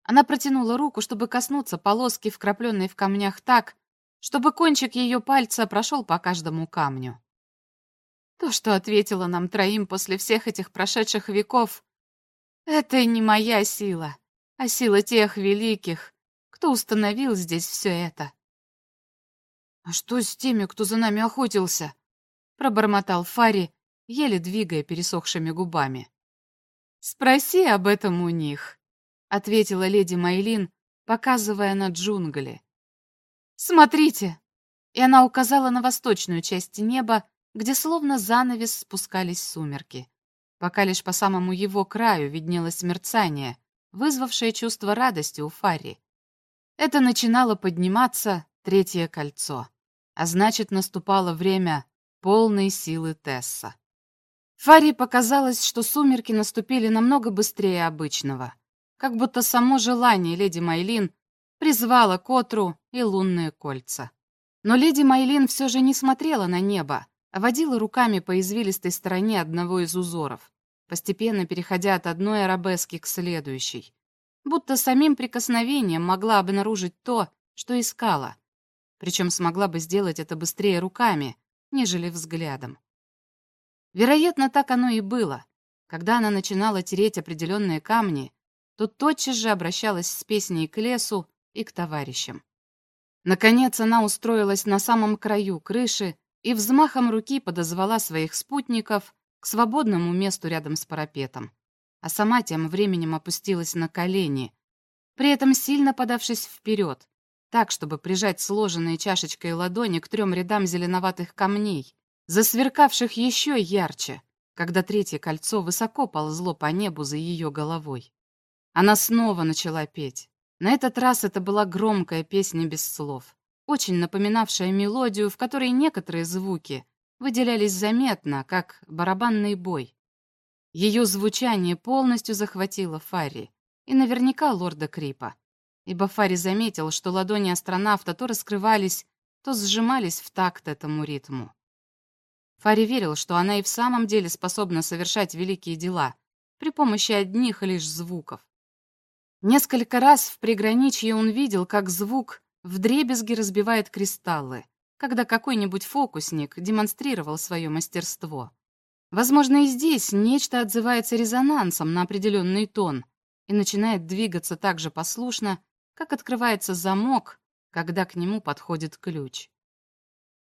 Она протянула руку, чтобы коснуться полоски, вкрапленной в камнях так, чтобы кончик ее пальца прошел по каждому камню. То, что ответила нам троим после всех этих прошедших веков, это не моя сила, а сила тех великих, кто установил здесь все это. «А что с теми, кто за нами охотился?» — пробормотал Фари, еле двигая пересохшими губами. «Спроси об этом у них», — ответила леди Майлин, показывая на джунгли. «Смотрите!» И она указала на восточную часть неба, где словно занавес спускались сумерки, пока лишь по самому его краю виднелось мерцание, вызвавшее чувство радости у Фарри. Это начинало подниматься третье кольцо, а значит, наступало время полной силы Тесса. Фаре показалось, что сумерки наступили намного быстрее обычного, как будто само желание леди Майлин призвало Котру и лунные кольца. Но леди Майлин все же не смотрела на небо, а водила руками по извилистой стороне одного из узоров, постепенно переходя от одной арабески к следующей, будто самим прикосновением могла обнаружить то, что искала, причем смогла бы сделать это быстрее руками, нежели взглядом. Вероятно, так оно и было. Когда она начинала тереть определенные камни, то тотчас же обращалась с песней к лесу и к товарищам. Наконец она устроилась на самом краю крыши и взмахом руки подозвала своих спутников к свободному месту рядом с парапетом, а сама тем временем опустилась на колени, при этом сильно подавшись вперед, так, чтобы прижать сложенные чашечкой ладони к трем рядам зеленоватых камней, засверкавших еще ярче, когда третье кольцо высоко ползло по небу за ее головой. Она снова начала петь. На этот раз это была громкая песня без слов, очень напоминавшая мелодию, в которой некоторые звуки выделялись заметно, как барабанный бой. Ее звучание полностью захватило Фарри и наверняка лорда Крипа, ибо Фарри заметил, что ладони астронавта то раскрывались, то сжимались в такт этому ритму. Фари верил, что она и в самом деле способна совершать великие дела при помощи одних лишь звуков. Несколько раз в приграничье он видел, как звук вдребезги разбивает кристаллы, когда какой-нибудь фокусник демонстрировал свое мастерство. Возможно, и здесь нечто отзывается резонансом на определенный тон и начинает двигаться так же послушно, как открывается замок, когда к нему подходит ключ.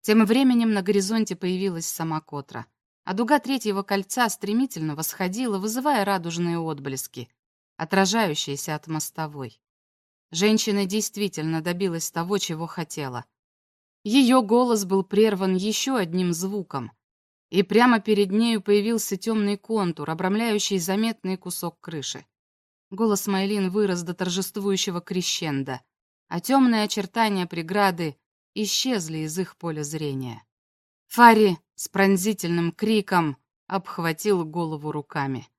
Тем временем на горизонте появилась сама Котра, а дуга третьего кольца стремительно восходила, вызывая радужные отблески, отражающиеся от мостовой. Женщина действительно добилась того, чего хотела. Ее голос был прерван еще одним звуком, и прямо перед нею появился темный контур, обрамляющий заметный кусок крыши. Голос Майлин вырос до торжествующего крещенда, а темные очертания преграды исчезли из их поля зрения. Фари с пронзительным криком обхватил голову руками.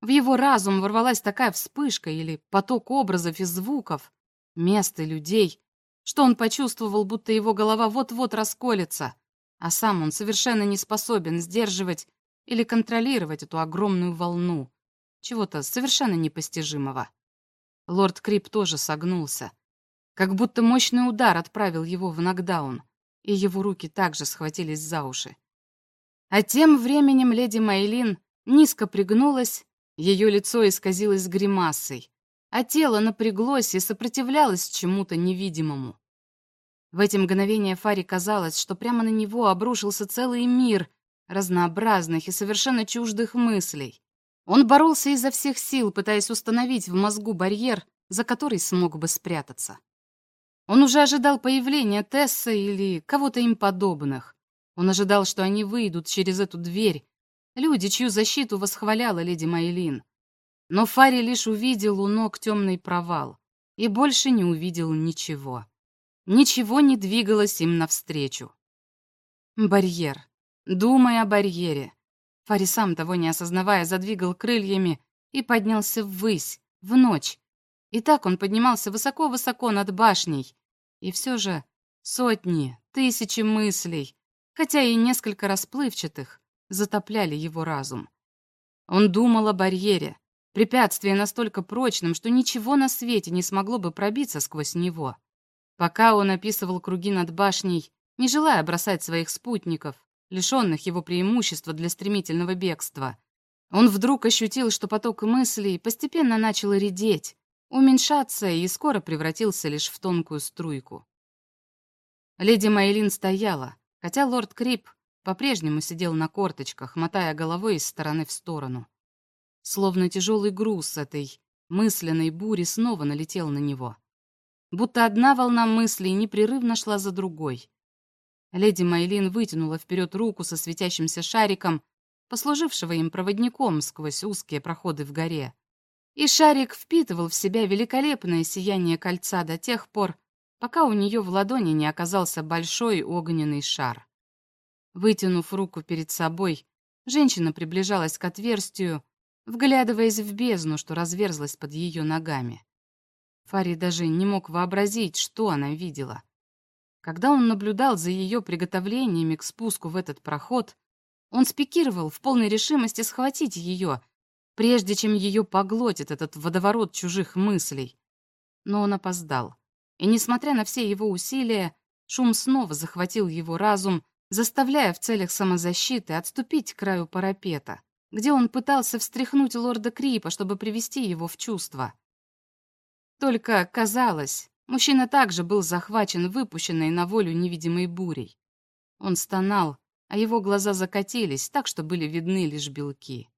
В его разум ворвалась такая вспышка или поток образов и звуков, мест и людей, что он почувствовал, будто его голова вот-вот расколется, а сам он совершенно не способен сдерживать или контролировать эту огромную волну, чего-то совершенно непостижимого. Лорд Крип тоже согнулся, как будто мощный удар отправил его в нокдаун, и его руки также схватились за уши. А тем временем леди Майлин низко пригнулась Ее лицо исказилось гримасой, а тело напряглось и сопротивлялось чему-то невидимому. В эти мгновения Фаре казалось, что прямо на него обрушился целый мир разнообразных и совершенно чуждых мыслей. Он боролся изо всех сил, пытаясь установить в мозгу барьер, за который смог бы спрятаться. Он уже ожидал появления Тесса или кого-то им подобных. Он ожидал, что они выйдут через эту дверь, люди, чью защиту восхваляла леди Майлин. Но Фари лишь увидел у ног темный провал и больше не увидел ничего. Ничего не двигалось им навстречу. Барьер. Думая о барьере. Фари сам того не осознавая, задвигал крыльями и поднялся ввысь, в ночь. И так он поднимался высоко-высоко над башней. И все же сотни, тысячи мыслей, хотя и несколько расплывчатых, затопляли его разум. Он думал о барьере, препятствии настолько прочном, что ничего на свете не смогло бы пробиться сквозь него. Пока он описывал круги над башней, не желая бросать своих спутников, лишенных его преимущества для стремительного бегства, он вдруг ощутил, что поток мыслей постепенно начал редеть, уменьшаться и скоро превратился лишь в тонкую струйку. Леди Майлин стояла, хотя лорд Крип по-прежнему сидел на корточках, мотая головой из стороны в сторону. Словно тяжелый груз этой мысленной бури снова налетел на него. Будто одна волна мыслей непрерывно шла за другой. Леди Майлин вытянула вперед руку со светящимся шариком, послужившего им проводником сквозь узкие проходы в горе. И шарик впитывал в себя великолепное сияние кольца до тех пор, пока у нее в ладони не оказался большой огненный шар. Вытянув руку перед собой, женщина приближалась к отверстию, вглядываясь в бездну, что разверзлась под ее ногами. Фари даже не мог вообразить, что она видела. Когда он наблюдал за ее приготовлениями к спуску в этот проход, он спикировал в полной решимости схватить ее, прежде чем ее поглотит этот водоворот чужих мыслей. Но он опоздал. И, несмотря на все его усилия, шум снова захватил его разум, заставляя в целях самозащиты отступить к краю парапета, где он пытался встряхнуть лорда Крипа, чтобы привести его в чувство. Только, казалось, мужчина также был захвачен выпущенной на волю невидимой бурей. Он стонал, а его глаза закатились так, что были видны лишь белки.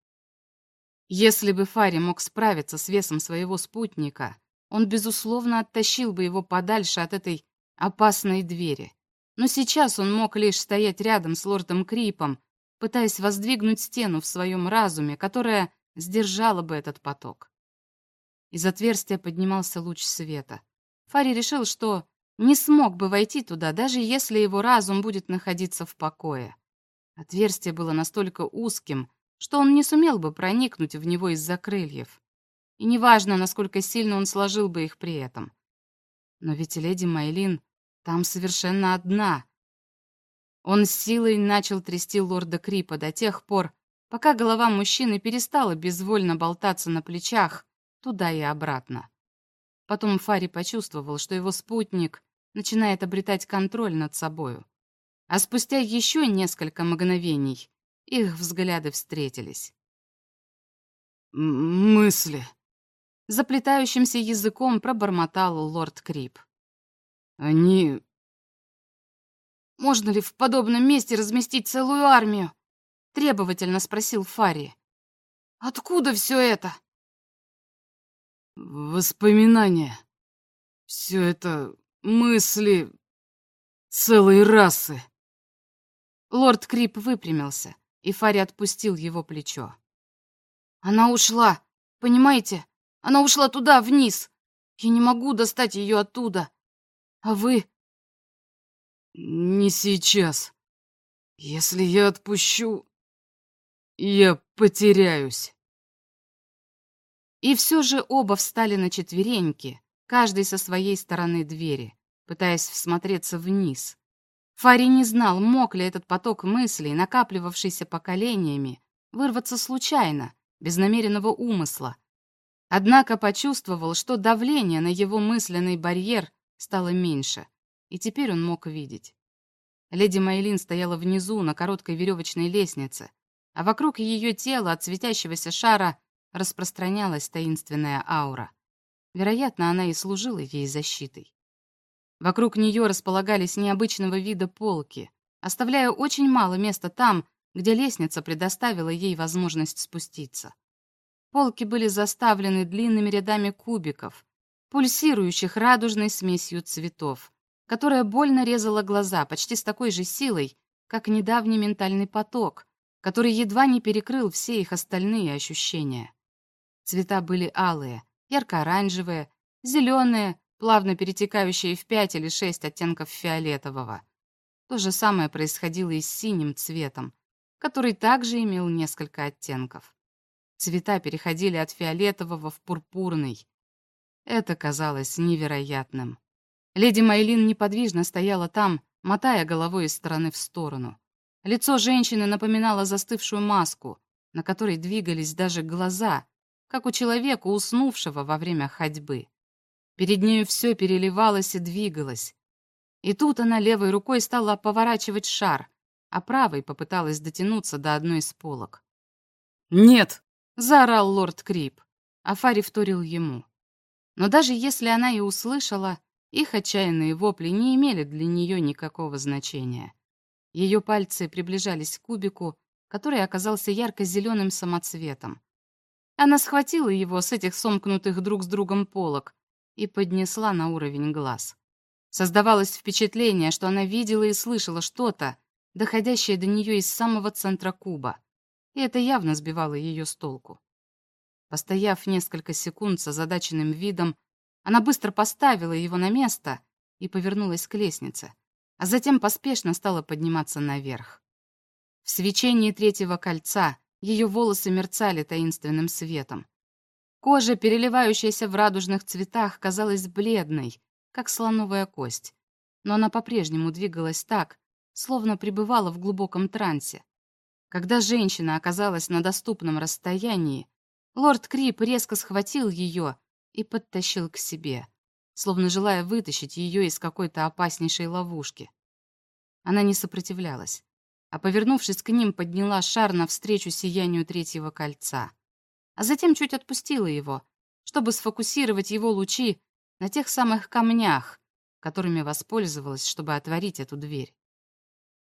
Если бы Фари мог справиться с весом своего спутника, он, безусловно, оттащил бы его подальше от этой опасной двери, но сейчас он мог лишь стоять рядом с лордом Крипом, пытаясь воздвигнуть стену в своем разуме, которая сдержала бы этот поток. Из отверстия поднимался луч света. Фари решил, что не смог бы войти туда, даже если его разум будет находиться в покое. Отверстие было настолько узким, что он не сумел бы проникнуть в него из-за крыльев. И неважно, насколько сильно он сложил бы их при этом. Но ведь леди Майлин там совершенно одна. Он с силой начал трясти лорда Крипа до тех пор, пока голова мужчины перестала безвольно болтаться на плечах туда и обратно. Потом Фари почувствовал, что его спутник начинает обретать контроль над собою. А спустя еще несколько мгновений их взгляды встретились. «Мысли», — заплетающимся языком пробормотал лорд Крип. Они... «Можно ли в подобном месте разместить целую армию?» — требовательно спросил Фари. «Откуда все это?» «Воспоминания. Все это мысли целой расы». Лорд Крип выпрямился, и Фари отпустил его плечо. «Она ушла, понимаете? Она ушла туда, вниз. Я не могу достать ее оттуда. А вы? Не сейчас. Если я отпущу, я потеряюсь. И все же оба встали на четвереньки, каждый со своей стороны двери, пытаясь всмотреться вниз. Фари не знал, мог ли этот поток мыслей, накапливавшийся поколениями, вырваться случайно, без намеренного умысла. Однако почувствовал, что давление на его мысленный барьер стало меньше, и теперь он мог видеть. Леди Майлин стояла внизу на короткой веревочной лестнице, а вокруг ее тела от светящегося шара распространялась таинственная аура. Вероятно, она и служила ей защитой. Вокруг нее располагались необычного вида полки, оставляя очень мало места там, где лестница предоставила ей возможность спуститься. Полки были заставлены длинными рядами кубиков, пульсирующих радужной смесью цветов, которая больно резала глаза почти с такой же силой, как недавний ментальный поток, который едва не перекрыл все их остальные ощущения. Цвета были алые, ярко-оранжевые, зеленые, плавно перетекающие в пять или шесть оттенков фиолетового. То же самое происходило и с синим цветом, который также имел несколько оттенков. Цвета переходили от фиолетового в пурпурный. Это казалось невероятным. Леди Майлин неподвижно стояла там, мотая головой из стороны в сторону. Лицо женщины напоминало застывшую маску, на которой двигались даже глаза, как у человека, уснувшего во время ходьбы. Перед нею все переливалось и двигалось. И тут она левой рукой стала поворачивать шар, а правой попыталась дотянуться до одной из полок. «Нет!» — заорал лорд Крип, а Фари вторил ему. Но даже если она и услышала, их отчаянные вопли не имели для нее никакого значения. Ее пальцы приближались к кубику, который оказался ярко-зеленым самоцветом. Она схватила его с этих сомкнутых друг с другом полок и поднесла на уровень глаз. Создавалось впечатление, что она видела и слышала что-то, доходящее до нее из самого центра куба, и это явно сбивало ее с толку. Постояв несколько секунд с озадаченным видом, она быстро поставила его на место и повернулась к лестнице, а затем поспешно стала подниматься наверх. В свечении третьего кольца ее волосы мерцали таинственным светом. Кожа, переливающаяся в радужных цветах, казалась бледной, как слоновая кость, но она по-прежнему двигалась так, словно пребывала в глубоком трансе. Когда женщина оказалась на доступном расстоянии, лорд Крип резко схватил ее и подтащил к себе, словно желая вытащить ее из какой-то опаснейшей ловушки. Она не сопротивлялась, а, повернувшись к ним, подняла шар навстречу сиянию третьего кольца, а затем чуть отпустила его, чтобы сфокусировать его лучи на тех самых камнях, которыми воспользовалась, чтобы отворить эту дверь.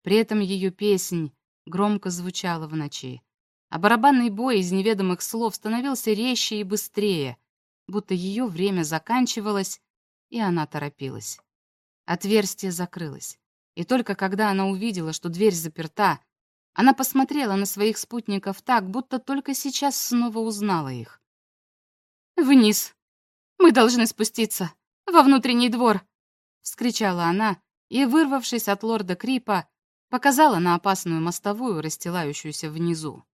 При этом ее песнь громко звучала в ночи, а барабанный бой из неведомых слов становился резче и быстрее, будто ее время заканчивалось, и она торопилась. Отверстие закрылось, и только когда она увидела, что дверь заперта, она посмотрела на своих спутников так, будто только сейчас снова узнала их. «Вниз!» Мы должны спуститься во внутренний двор!» — вскричала она и, вырвавшись от лорда Крипа, показала на опасную мостовую, расстилающуюся внизу.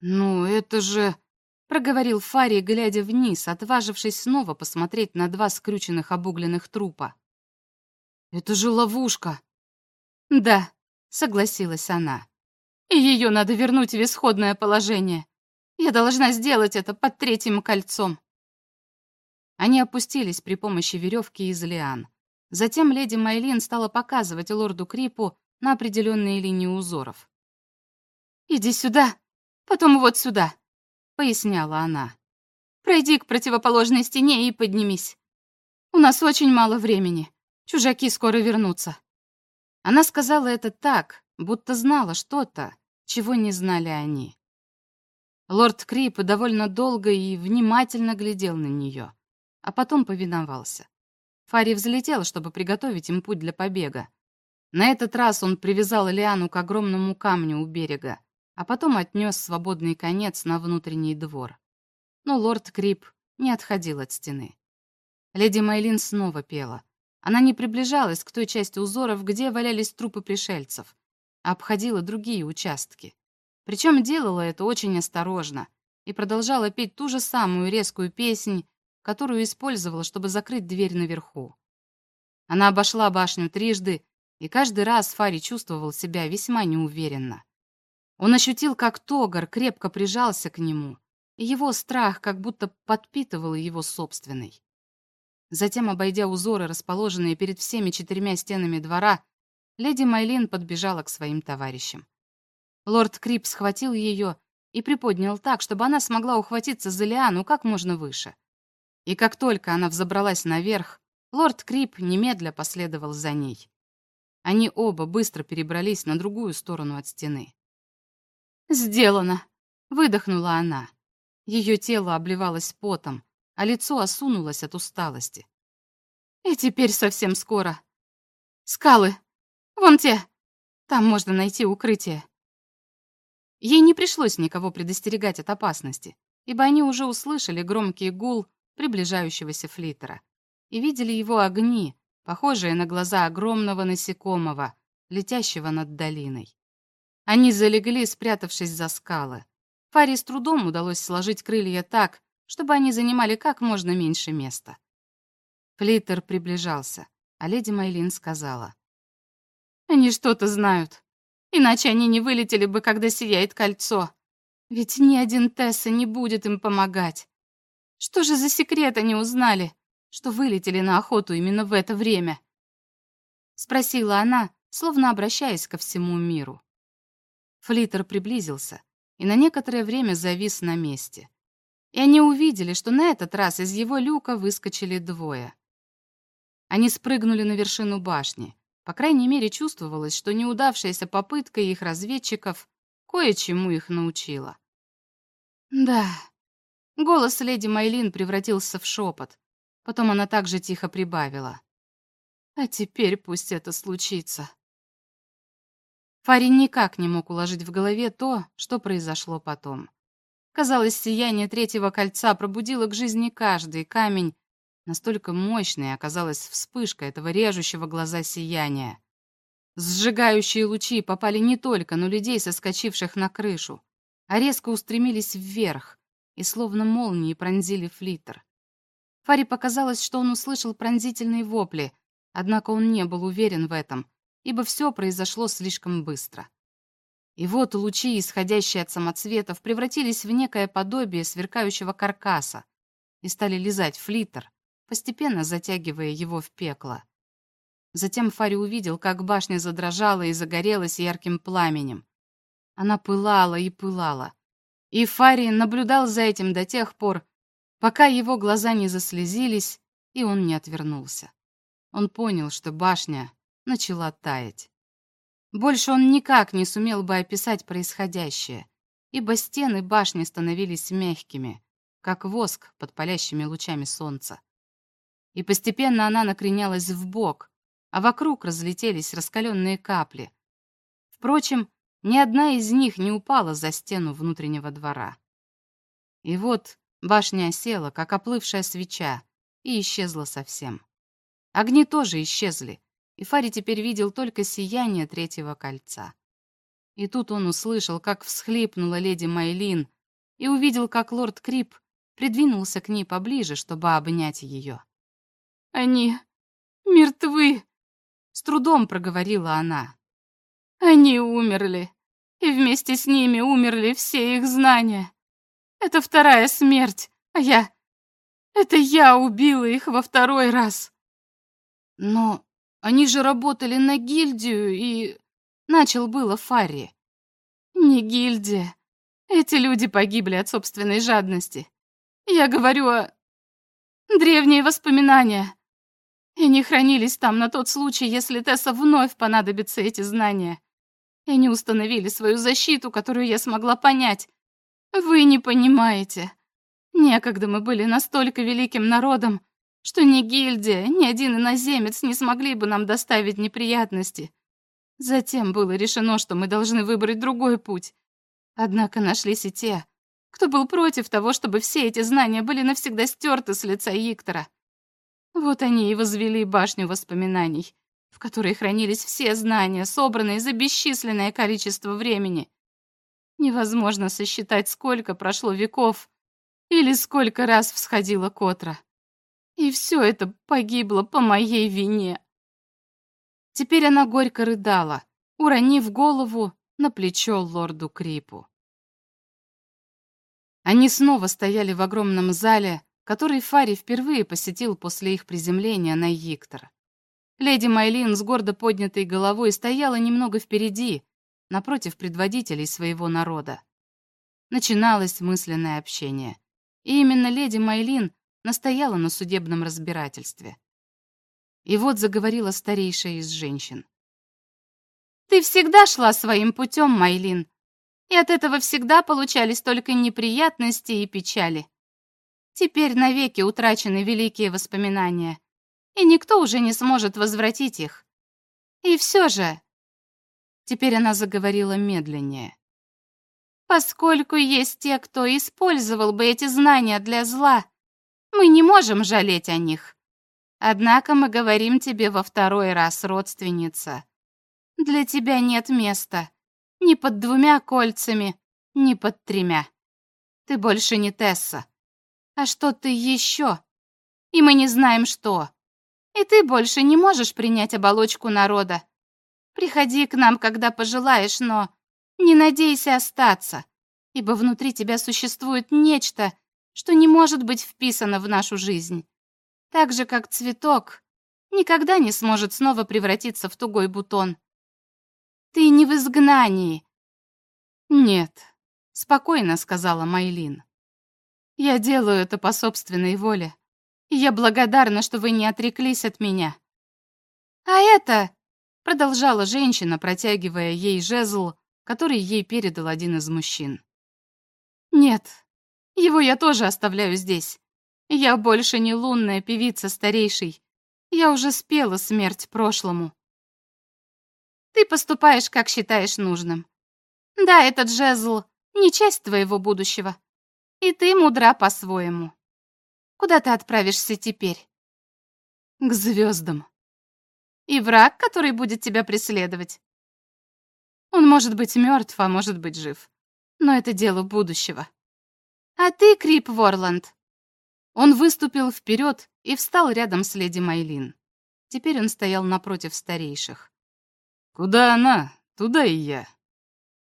«Ну, это же...» — проговорил Фари, глядя вниз, отважившись снова посмотреть на два скрюченных обугленных трупа. «Это же ловушка!» «Да», — согласилась она. «И ее надо вернуть в исходное положение. Я должна сделать это под третьим кольцом. Они опустились при помощи веревки из лиан. Затем леди Майлин стала показывать лорду Крипу на определенные линии узоров. «Иди сюда, потом вот сюда», — поясняла она. «Пройди к противоположной стене и поднимись. У нас очень мало времени. Чужаки скоро вернутся». Она сказала это так, будто знала что-то, чего не знали они. Лорд Крип довольно долго и внимательно глядел на нее а потом повиновался. Фари взлетел, чтобы приготовить им путь для побега. На этот раз он привязал Лиану к огромному камню у берега, а потом отнес свободный конец на внутренний двор. Но лорд Крип не отходил от стены. Леди Майлин снова пела. Она не приближалась к той части узоров, где валялись трупы пришельцев, а обходила другие участки. Причем делала это очень осторожно и продолжала петь ту же самую резкую песнь, которую использовала, чтобы закрыть дверь наверху. Она обошла башню трижды, и каждый раз Фари чувствовал себя весьма неуверенно. Он ощутил, как Тогар крепко прижался к нему, и его страх как будто подпитывал его собственный. Затем, обойдя узоры, расположенные перед всеми четырьмя стенами двора, леди Майлин подбежала к своим товарищам. Лорд Крип схватил ее и приподнял так, чтобы она смогла ухватиться за лиану как можно выше. И как только она взобралась наверх, лорд Крип немедля последовал за ней. Они оба быстро перебрались на другую сторону от стены. «Сделано!» — выдохнула она. Ее тело обливалось потом, а лицо осунулось от усталости. «И теперь совсем скоро. Скалы! Вон те! Там можно найти укрытие!» Ей не пришлось никого предостерегать от опасности, ибо они уже услышали громкий гул приближающегося флиттера и видели его огни, похожие на глаза огромного насекомого, летящего над долиной. Они залегли, спрятавшись за скалы. Фаре с трудом удалось сложить крылья так, чтобы они занимали как можно меньше места. Флиттер приближался, а леди Майлин сказала. «Они что-то знают. Иначе они не вылетели бы, когда сияет кольцо. Ведь ни один Тесса не будет им помогать. Что же за секрет они узнали, что вылетели на охоту именно в это время? Спросила она, словно обращаясь ко всему миру. Флиттер приблизился и на некоторое время завис на месте. И они увидели, что на этот раз из его люка выскочили двое. Они спрыгнули на вершину башни, по крайней мере, чувствовалось, что неудавшаяся попытка их разведчиков кое-чему их научила. Да. Голос леди Майлин превратился в шепот. Потом она также тихо прибавила. А теперь пусть это случится. Фарин никак не мог уложить в голове то, что произошло потом. Казалось, сияние третьего кольца пробудило к жизни каждый камень, Настолько мощной оказалась вспышка этого режущего глаза сияния. Сжигающие лучи попали не только на людей, соскочивших на крышу, а резко устремились вверх и словно молнии пронзили флиттер. Фаре показалось, что он услышал пронзительные вопли, однако он не был уверен в этом, ибо все произошло слишком быстро. И вот лучи, исходящие от самоцветов, превратились в некое подобие сверкающего каркаса и стали лизать флиттер, постепенно затягивая его в пекло. Затем Фари увидел, как башня задрожала и загорелась ярким пламенем. Она пылала и пылала. И Фари наблюдал за этим до тех пор, пока его глаза не заслезились, и он не отвернулся. Он понял, что башня начала таять. Больше он никак не сумел бы описать происходящее, ибо стены башни становились мягкими, как воск под палящими лучами солнца и постепенно она накренялась в бок, а вокруг разлетелись раскаленные капли. Впрочем, ни одна из них не упала за стену внутреннего двора. И вот башня осела, как оплывшая свеча, и исчезла совсем. Огни тоже исчезли, и Фари теперь видел только сияние третьего кольца. И тут он услышал, как всхлипнула леди Майлин, и увидел, как лорд Крип придвинулся к ней поближе, чтобы обнять ее. Они мертвы, с трудом проговорила она. Они умерли, и вместе с ними умерли все их знания. Это вторая смерть, а я... Это я убила их во второй раз. Но они же работали на гильдию и... Начал было Фарри. Не гильдия. Эти люди погибли от собственной жадности. Я говорю о... Древние воспоминания. И они хранились там на тот случай, если Тесса вновь понадобятся эти знания. И они установили свою защиту, которую я смогла понять. Вы не понимаете. Некогда мы были настолько великим народом, что ни гильдия, ни один иноземец не смогли бы нам доставить неприятности. Затем было решено, что мы должны выбрать другой путь. Однако нашлись и те, кто был против того, чтобы все эти знания были навсегда стерты с лица Иктора. Вот они и возвели башню воспоминаний, в которой хранились все знания, собранные за бесчисленное количество времени. Невозможно сосчитать, сколько прошло веков или сколько раз всходила Котра. И все это погибло по моей вине. Теперь она горько рыдала, уронив голову на плечо лорду Крипу. Они снова стояли в огромном зале, который Фари впервые посетил после их приземления на Иктор. Леди Майлин с гордо поднятой головой стояла немного впереди, напротив предводителей своего народа. начиналось мысленное общение. И именно леди Майлин настояла на судебном разбирательстве. И вот заговорила старейшая из женщин. «Ты всегда шла своим путем, Майлин, и от этого всегда получались только неприятности и печали. Теперь навеки утрачены великие воспоминания, и никто уже не сможет возвратить их. И все же...» Теперь она заговорила медленнее. «Поскольку есть те, кто использовал бы эти знания для зла, мы не можем жалеть о них. Однако мы говорим тебе во второй раз, родственница. Для тебя нет места. Ни под двумя кольцами, ни под тремя. Ты больше не Тесса. А что ты еще? И мы не знаем, что. И ты больше не можешь принять оболочку народа. Приходи к нам, когда пожелаешь, но не надейся остаться, ибо внутри тебя существует нечто, что не может быть вписано в нашу жизнь. Так же, как цветок никогда не сможет снова превратиться в тугой бутон. Ты не в изгнании. Нет, спокойно сказала Майлин. Я делаю это по собственной воле. И я благодарна, что вы не отреклись от меня. А это, продолжала женщина, протягивая ей жезл, который ей передал один из мужчин. Нет, его я тоже оставляю здесь. Я больше не лунная певица старейшей. Я уже спела смерть прошлому. Ты поступаешь, как считаешь нужным. Да, этот жезл не часть твоего будущего. И ты мудра по-своему. Куда ты отправишься теперь? К звездам. И враг, который будет тебя преследовать. Он может быть мертв, а может быть жив. Но это дело будущего. А ты, Крип Ворланд, он выступил вперед и встал рядом с леди Майлин. Теперь он стоял напротив старейших. «Куда она? Туда и я».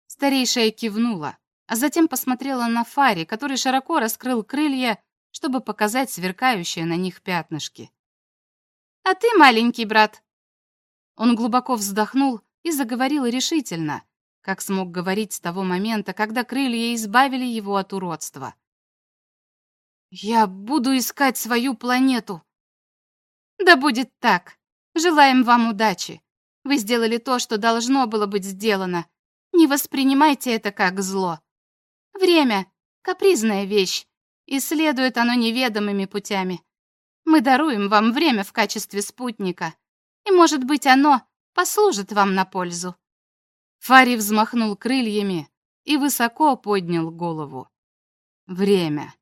Старейшая кивнула, а затем посмотрела на Фари, который широко раскрыл крылья, чтобы показать сверкающие на них пятнышки. «А ты, маленький брат?» Он глубоко вздохнул и заговорил решительно, как смог говорить с того момента, когда крылья избавили его от уродства. Я буду искать свою планету. Да будет так. Желаем вам удачи. Вы сделали то, что должно было быть сделано. Не воспринимайте это как зло. Время — капризная вещь, и следует оно неведомыми путями. Мы даруем вам время в качестве спутника, и, может быть, оно послужит вам на пользу. Фари взмахнул крыльями и высоко поднял голову. Время.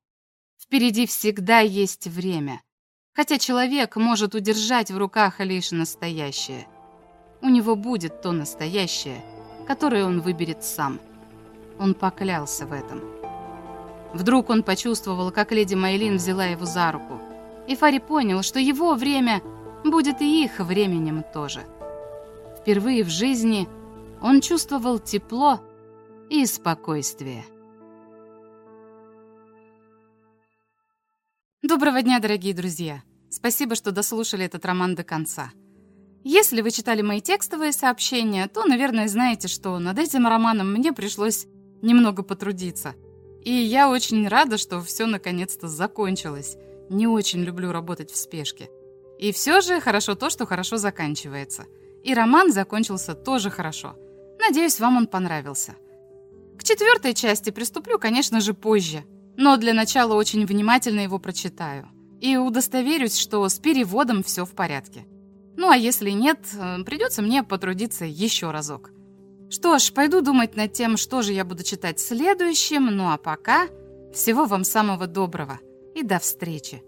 Впереди всегда есть время. Хотя человек может удержать в руках лишь настоящее. У него будет то настоящее, которое он выберет сам. Он поклялся в этом. Вдруг он почувствовал, как леди Майлин взяла его за руку. И Фари понял, что его время будет и их временем тоже. Впервые в жизни он чувствовал тепло и спокойствие. Доброго дня, дорогие друзья! Спасибо, что дослушали этот роман до конца. Если вы читали мои текстовые сообщения, то, наверное, знаете, что над этим романом мне пришлось немного потрудиться. И я очень рада, что все наконец-то закончилось. Не очень люблю работать в спешке. И все же хорошо то, что хорошо заканчивается. И роман закончился тоже хорошо. Надеюсь, вам он понравился. К четвертой части приступлю, конечно же, позже – но для начала очень внимательно его прочитаю. И удостоверюсь, что с переводом все в порядке. Ну а если нет, э, придется мне потрудиться еще разок. Что ж, пойду думать над тем, что же я буду читать следующим, ну а пока всего вам самого доброго и до встречи.